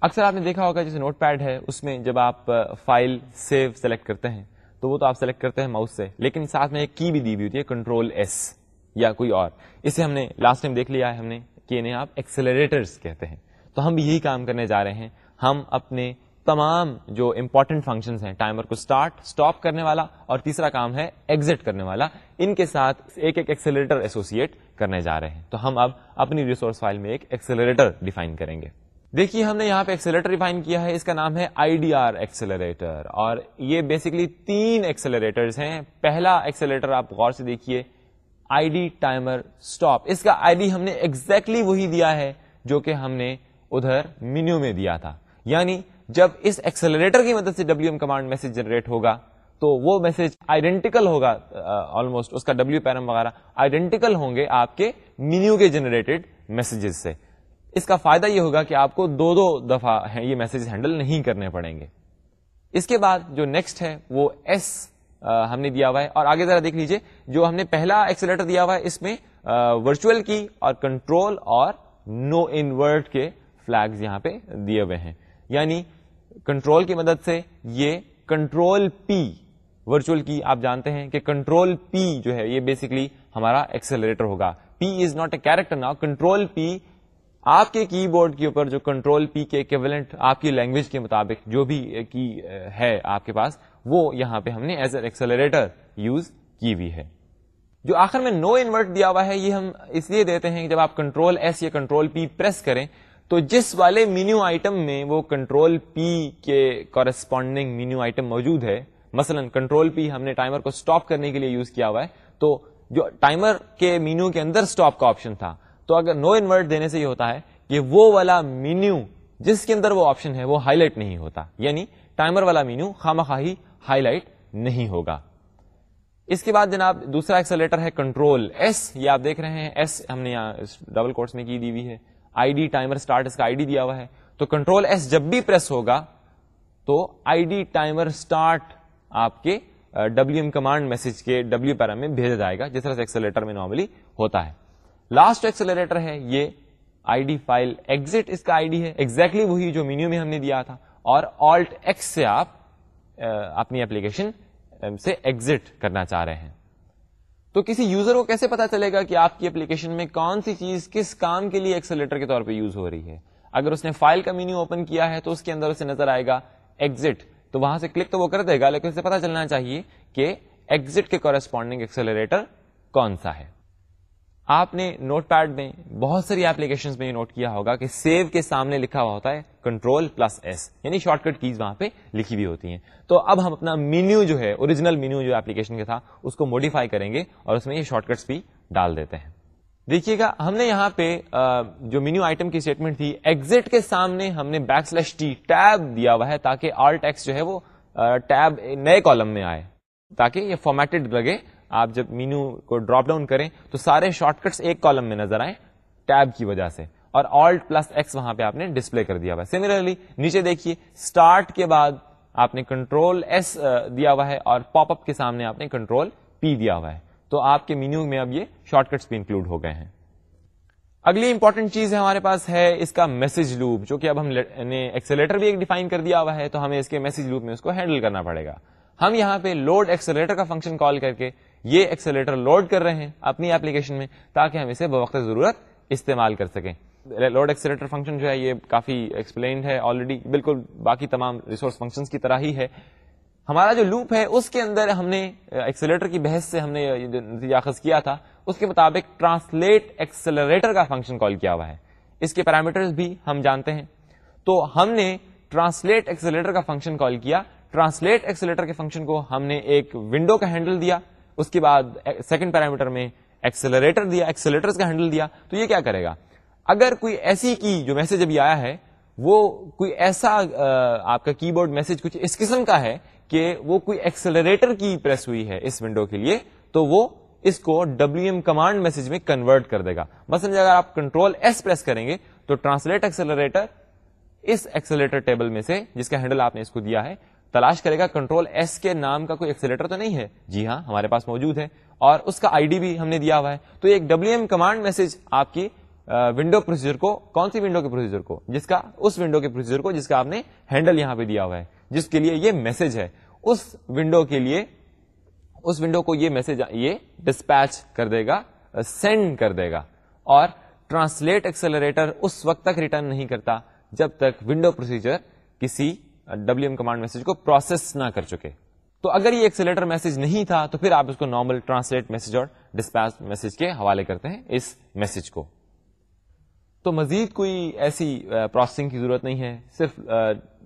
A: اکثر آپ نے دیکھا ہوگا، جیسے نوٹ پیڈ ہے، اس میں جب آپ فائل سیو سلیکٹ کرتے ہیں، تو وہ تو آپ سلیکٹ کرتے ہیں ماؤس سے، لیکن ساتھ میں ایک کی بھی دی ہوئی ہوتی ہے کنٹرول ایس یا کوئی اور۔ اسے ہم نے لاسٹ ٹائم دیکھ لیا ہے، ہم نے کہ انہیں آپ ایکسلریٹرس کہتے ہیں۔ تو ہم بھی یہی کام کرنے جا رہے ہیں۔ ہم اپنے تمام جو امپورٹنٹ فنکشن ہیں ٹائمر کو اسٹارٹ اسٹاپ کرنے والا اور تیسرا کام ہے ایگزٹ کرنے والا، ان کے ساتھ ایک ایک ایکسلریٹر ایسوسیٹ کرنے جا رہے ہیں۔ تو ہم اب اپنی ریسورس فائل میں ایک ایکسلریٹر ڈیفائن کریں گے۔ دیکھیے، ہم نے یہاں پہ ایکسلریٹر ڈیفائن کیا ہے۔ اس کا نام ہے آئی ڈی آر ایکسلریٹر اور یہ بیسکلی تین ایکسلریٹر ہیں۔ پہلا ایکسلریٹر آپ غور سے دیکھیے آئی ڈی ٹائمر اسٹاپ اس کا آئی ڈی ہم نے ایگزیکٹلی exactly وہی دیا ہے جو کہ ہم نے ادھر مینیو میں دیا تھا۔ یعنی جب اس ایکسلریٹر کی مدد سے W M command message generate ہوگا، تو وہ میسج آئیڈینٹیکل ہوگا آلموسٹ اس کا ڈبلو پیرم وغیرہ آئیڈینٹیکل ہوں گے آپ کے مینیو کے جنریٹڈ میسجز سے۔ اس کا فائدہ یہ ہوگا کہ آپ کو دو دو دفعہ یہ میسج ہینڈل نہیں کرنے پڑیں گے۔ اس کے بعد جو نیکسٹ ہے، وہ ایس ہم نے دیا ہوا ہے۔ اور آگے ذرا دیکھ لیجیے، جو ہم نے پہلا ایکسیلیٹر دیا ہوا ہے، اس میں ورچوئل کی اور کنٹرول اور نو انورٹ کے فلیگز یہاں پہ دیے ہوئے ہیں۔ یعنی کنٹرول کی مدد سے یہ کنٹرول پی ورچوئل کی آپ جانتے ہیں کہ کنٹرول پی جو ہے، یہ بیسکلی ہمارا ایکسلریٹر ہوگا۔ P is not a character نا کنٹرول پی آپ کے کی بورڈ کے اوپر، جو کنٹرول پی کے ایکویلنٹ آپ کی لینگویج کے مطابق جو بھی کی ہے آپ کے پاس، وہ یہاں پہ ہم نے ایز اے ایکسلریٹر یوز کی ہوئی ہے۔ جو آخر میں نو انورٹ دیا ہوا ہے، یہ ہم اس لیے دیتے ہیں کہ جب آپ کنٹرول ایس یا کنٹرول پی پریس کریں تو جس والے مینیو آئٹم میں وہ کنٹرول پی کے کورسپونڈنگ مینیو آئٹم موجود ہے، مثلا کنٹرول پی ہم نے ٹائمر کو اسٹاپ کرنے کے لیے یوز کیا ہوا ہے، تو جو ٹائمر کے مینیو کے اندر اسٹاپ کا آپشن تھا، تو اگر نو انورٹ دینے سے یہ ہوتا ہے کہ وہ والا مینیو جس کے اندر وہ آپشن ہے وہ ہائی لائٹ نہیں ہوتا یعنی ٹائمر والا مینیو خام خواہی ہائی لائٹ نہیں ہوگا۔ اس کے بعد جناب دوسرا ایکسلیٹر ہے کنٹرول ایس یہ آپ دیکھ رہے ہیں ایس ہم نے یہاں ڈبل کورس میں کی دی ہوئی ہے۔ آئی ڈی ٹائمر اسٹارٹ اس کا آئی ڈی دیا ہوا ہے۔ تو کنٹرول ایس جب بھی پریس ہوگا تو آئی ڈی ٹائمر اسٹارٹ آپ کے ڈبلو ایم کمانڈ میسج کے ڈبلو پیرا میں بھیجا جائے گا، جس طرح سے ایکسلیٹر میں نارملی ہوتا ہے۔ لاسٹ ایکسلریٹر ہے یہ آئی ڈی فائل ایگزٹ اس کا آئی ڈی ہے۔ ایگزیکٹلی exactly وہی جو مینیو میں ہم نے دیا تھا۔ اور آلٹ ایکس سے آپ اپنی اپلیکیشن سے ایگزٹ کرنا چاہ رہے ہیں۔ تو کسی یوزر کو کیسے پتا چلے گا کہ آپ کی اپلیکیشن میں کون سی چیز کس کام کے لیے ایکسلیٹر کے طور پہ یوز ہو رہی ہے؟ اگر اس نے فائل کا مینیو اوپن کیا ہے تو اس کے اندر اسے نظر آئے گا ایگزٹ تو وہاں سے کلک تو وہ کر دے گا، لیکن اسے پتا چلنا چاہیے کہ ایگزٹ کے کورسپونڈنگ ایکسلریٹر کون سا ہے۔ آپ نے نوٹ پیڈ میں بہت ساری ایپلیکیشن میں یہ نوٹ کیا ہوگا کہ سیو کے سامنے لکھا ہوا ہوتا ہے کنٹرول پلس ایس یعنی شارٹ کٹ کیز وہاں پہ لکھی ہوئی ہوتی ہیں۔ تو اب ہم اپنا مینیو جو ہے اوریجنل مینیو جو ایپلیکیشن کا تھا، اس کو موڈیفائی کریں گے اور اس میں یہ شارٹ کٹس بھی ڈال دیتے ہیں۔ دیکھیے گا، ہم نے یہاں پہ جو مینیو آئٹم کی اسٹیٹمنٹ تھی ایگزٹ کے سامنے ہم نے بیک سلیش ٹی ٹیب دیا ہوا ہے تاکہ آل ٹیکس جو ہے وہ ٹیب نئے کالم میں آئے، تاکہ یہ فارمیٹڈ لگے۔ آپ جب مینو کو ڈراپ ڈاؤن کریں تو سارے شارٹ کٹس ایک کالم میں نظر آئیں ٹیب کی وجہ سے اور آلٹ پلس ایکس وہاں پہ آپ نے ڈسپلے کر دیا ہوا ہے۔ سملرلی نیچے دیکھیے اسٹارٹ کے بعد آپ نے کنٹرول ایس دیا ہوا ہے اور پاپ اپ کے سامنے آپ نے کنٹرول پی دیا ہوا ہے۔ تو آپ کے مینیو میں اب یہ شارٹ کٹس بھی انکلوڈ ہو گئے ہیں۔ اگلی امپورٹنٹ چیز ہے ہمارے پاس ہے اس کا میسج لوپ جو کہ اب ہم نے ایکسیلیٹر بھی ایک ڈیفائن کر دیا ہوا ہے، تو ہمیں اس کے میسج لوپ میں اس کو ہینڈل کرنا پڑے گا۔ ہم یہاں پہ لوڈ ایکسیلیٹر کا فنکشن کال کر کے یہ ایکسیلیٹر لوڈ کر رہے ہیں اپنی ایپلیکیشن میں تاکہ ہم اسے بوقت ضرورت استعمال کر سکیں۔ لوڈ ایکسیلیٹر فنکشن جو ہے یہ کافی ایکسپلینڈ ہے آلریڈی بالکل باقی تمام ریسورس فنکشن کی طرح ہی ہے۔ ہمارا جو لوپ ہے، اس کے اندر ہم نے ایکسیلیٹر کی بحث سے ہم نے نتیجہ کیا تھا، اس کے مطابق ٹرانسلیٹ ایکسلریٹر کا فنکشن کال کیا ہوا ہے۔ اس کے پیرامیٹر بھی ہم جانتے ہیں۔ تو ہم نے ٹرانسلیٹ ایکسیلیٹر کا فنکشن کال کیا۔ ٹرانسلیٹ ایکسیلیٹر کے فنکشن کو ہم نے ایک ونڈو کا ہینڈل دیا۔ اس کے بعد سیکنڈ پیرامیٹر میں ایکسلریٹر دیا ایکسلریٹر کا ہینڈل دیا، تو یہ کیا کرے گا؟ اگر کوئی ایسی کی جو میسج ابھی آیا ہے، وہ کوئی ایسا آپ کا کی بورڈ میسج کچھ اس قسم کا ہے کہ وہ کوئی ایکسلریٹر کی پریس ہوئی ہے اس ونڈو کے لیے، تو وہ اس کو ڈبلو ایم کمانڈ میسج میں کنورٹ کر دے گا۔ مثلا اگر آپ کنٹرول ایس پریس کریں گے، تو ٹرانسلیٹ ایکسلریٹر اس ایکسلریٹر ٹیبل میں سے جس کا ہینڈل آپ نے اس کو دیا ہے تلاش کرے گا کنٹرول ایس کے نام کا کوئی ایکسیلیٹر تو نہیں ہے؟ جی ہاں ہمارے پاس موجود ہے اور اس کا آئی ڈی بھی ہم نے دیا ہوا ہے۔ تو ایک ڈبلو ایم کمانڈ میسج آپ کی ونڈو پروسیجر کو، کون سی ونڈو کے پروسیجر کو؟ جس کا، اس ونڈو کے پروسیجر کو جس کا آپ نے ہینڈل یہاں پہ دیا ہوا ہے۔ جس کے لیے یہ میسج ہے۔ اس ونڈو کے لیے، اس ونڈو کو یہ میسج یہ ڈسپیچ کر دے گا سینڈ کر دے گا۔ اور ٹرانسلیٹ ایکسلریٹر اس وقت تک ریٹرن نہیں کرتا جب تک ونڈو پروسیجر کسی ڈبلو ایم کمانڈ میسج کو پروسیس نہ کر چکے۔ تو اگر یہ ایکسیلیٹر میسج نہیں تھا، تو پھر آپ اس کو نارمل ٹرانسلیٹ میسج اور ڈسپیچ میسج کے حوالے کرتے ہیں اس میسج کو۔ تو مزید کوئی ایسی پروسیسنگ کی ضرورت نہیں ہے۔ صرف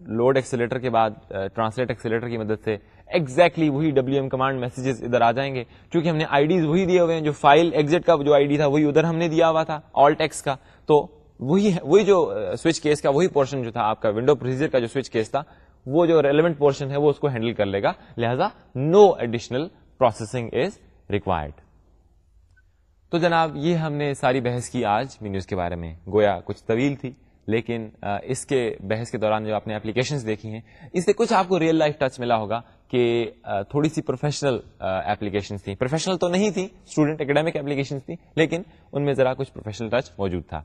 A: لوڈ ایکسیلیٹر کے بعد ٹرانسلیٹ ایکسیلیٹر کی مدد سے ایگزیکٹلی exactly وہی ڈبلو ایم کمانڈ میسجز ادھر آ جائیں گے۔ کیونکہ ہم نے آئی ڈیز وہی دیے ہوئے ہیں، جو فائل ایگزٹ کا جو آئی ڈی تھا، وہی ادھر ہم نے دیا ہوا تھا آل ٹیکس کا۔ تو وہی وہی جو سوئچ کیس کا وہی پورشن جو تھا آپ کا ونڈو پروسیجر کا جو سوئچ کیس تھا، وہ جو ریلیونٹ پورشن ہے وہ اس کو ہینڈل کر لے گا۔ لہذا no additional processing is required تو جناب، یہ ہم نے ساری بحث کی آج مینیوز کے بارے میں۔ گویا کچھ طویل تھی، لیکن اس کے بحث کے دوران جو آپ نے اپلیکیشنز دیکھی ہیں، اس سے کچھ آپ کو ریئل لائف ٹچ ملا ہوگا کہ تھوڑی سی پروفیشنل اپلیکیشن تھیں۔ پروفیشنل تو نہیں تھی اسٹوڈنٹ اکیڈیمک اپلیکیشن تھی لیکن ان میں ذرا کچھ پروفیشنل ٹچ موجود تھا۔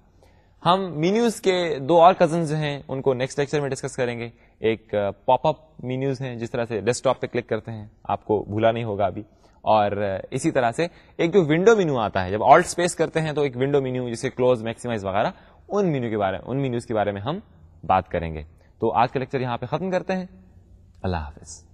A: ہم مینیوز کے دو اور کزنز جو ہیں، ان کو نیکسٹ لیکچر میں ڈسکس کریں گے۔ ایک پاپ اپ مینیوز ہیں، جس طرح سے ڈیسک ٹاپ پہ کلک کرتے ہیں۔ آپ کو بھولا نہیں ہوگا ابھی۔ اور اسی طرح سے ایک جو ونڈو مینیو آتا ہے، جب آلٹ اسپیس کرتے ہیں تو ایک ونڈو مینیو جسے کلوز میکسیمائز وغیرہ، ان مینیو کے بارے میں ان مینیوز کے بارے میں ہم بات کریں گے۔ تو آج کا لیکچر یہاں پہ ختم کرتے ہیں۔ اللہ حافظ۔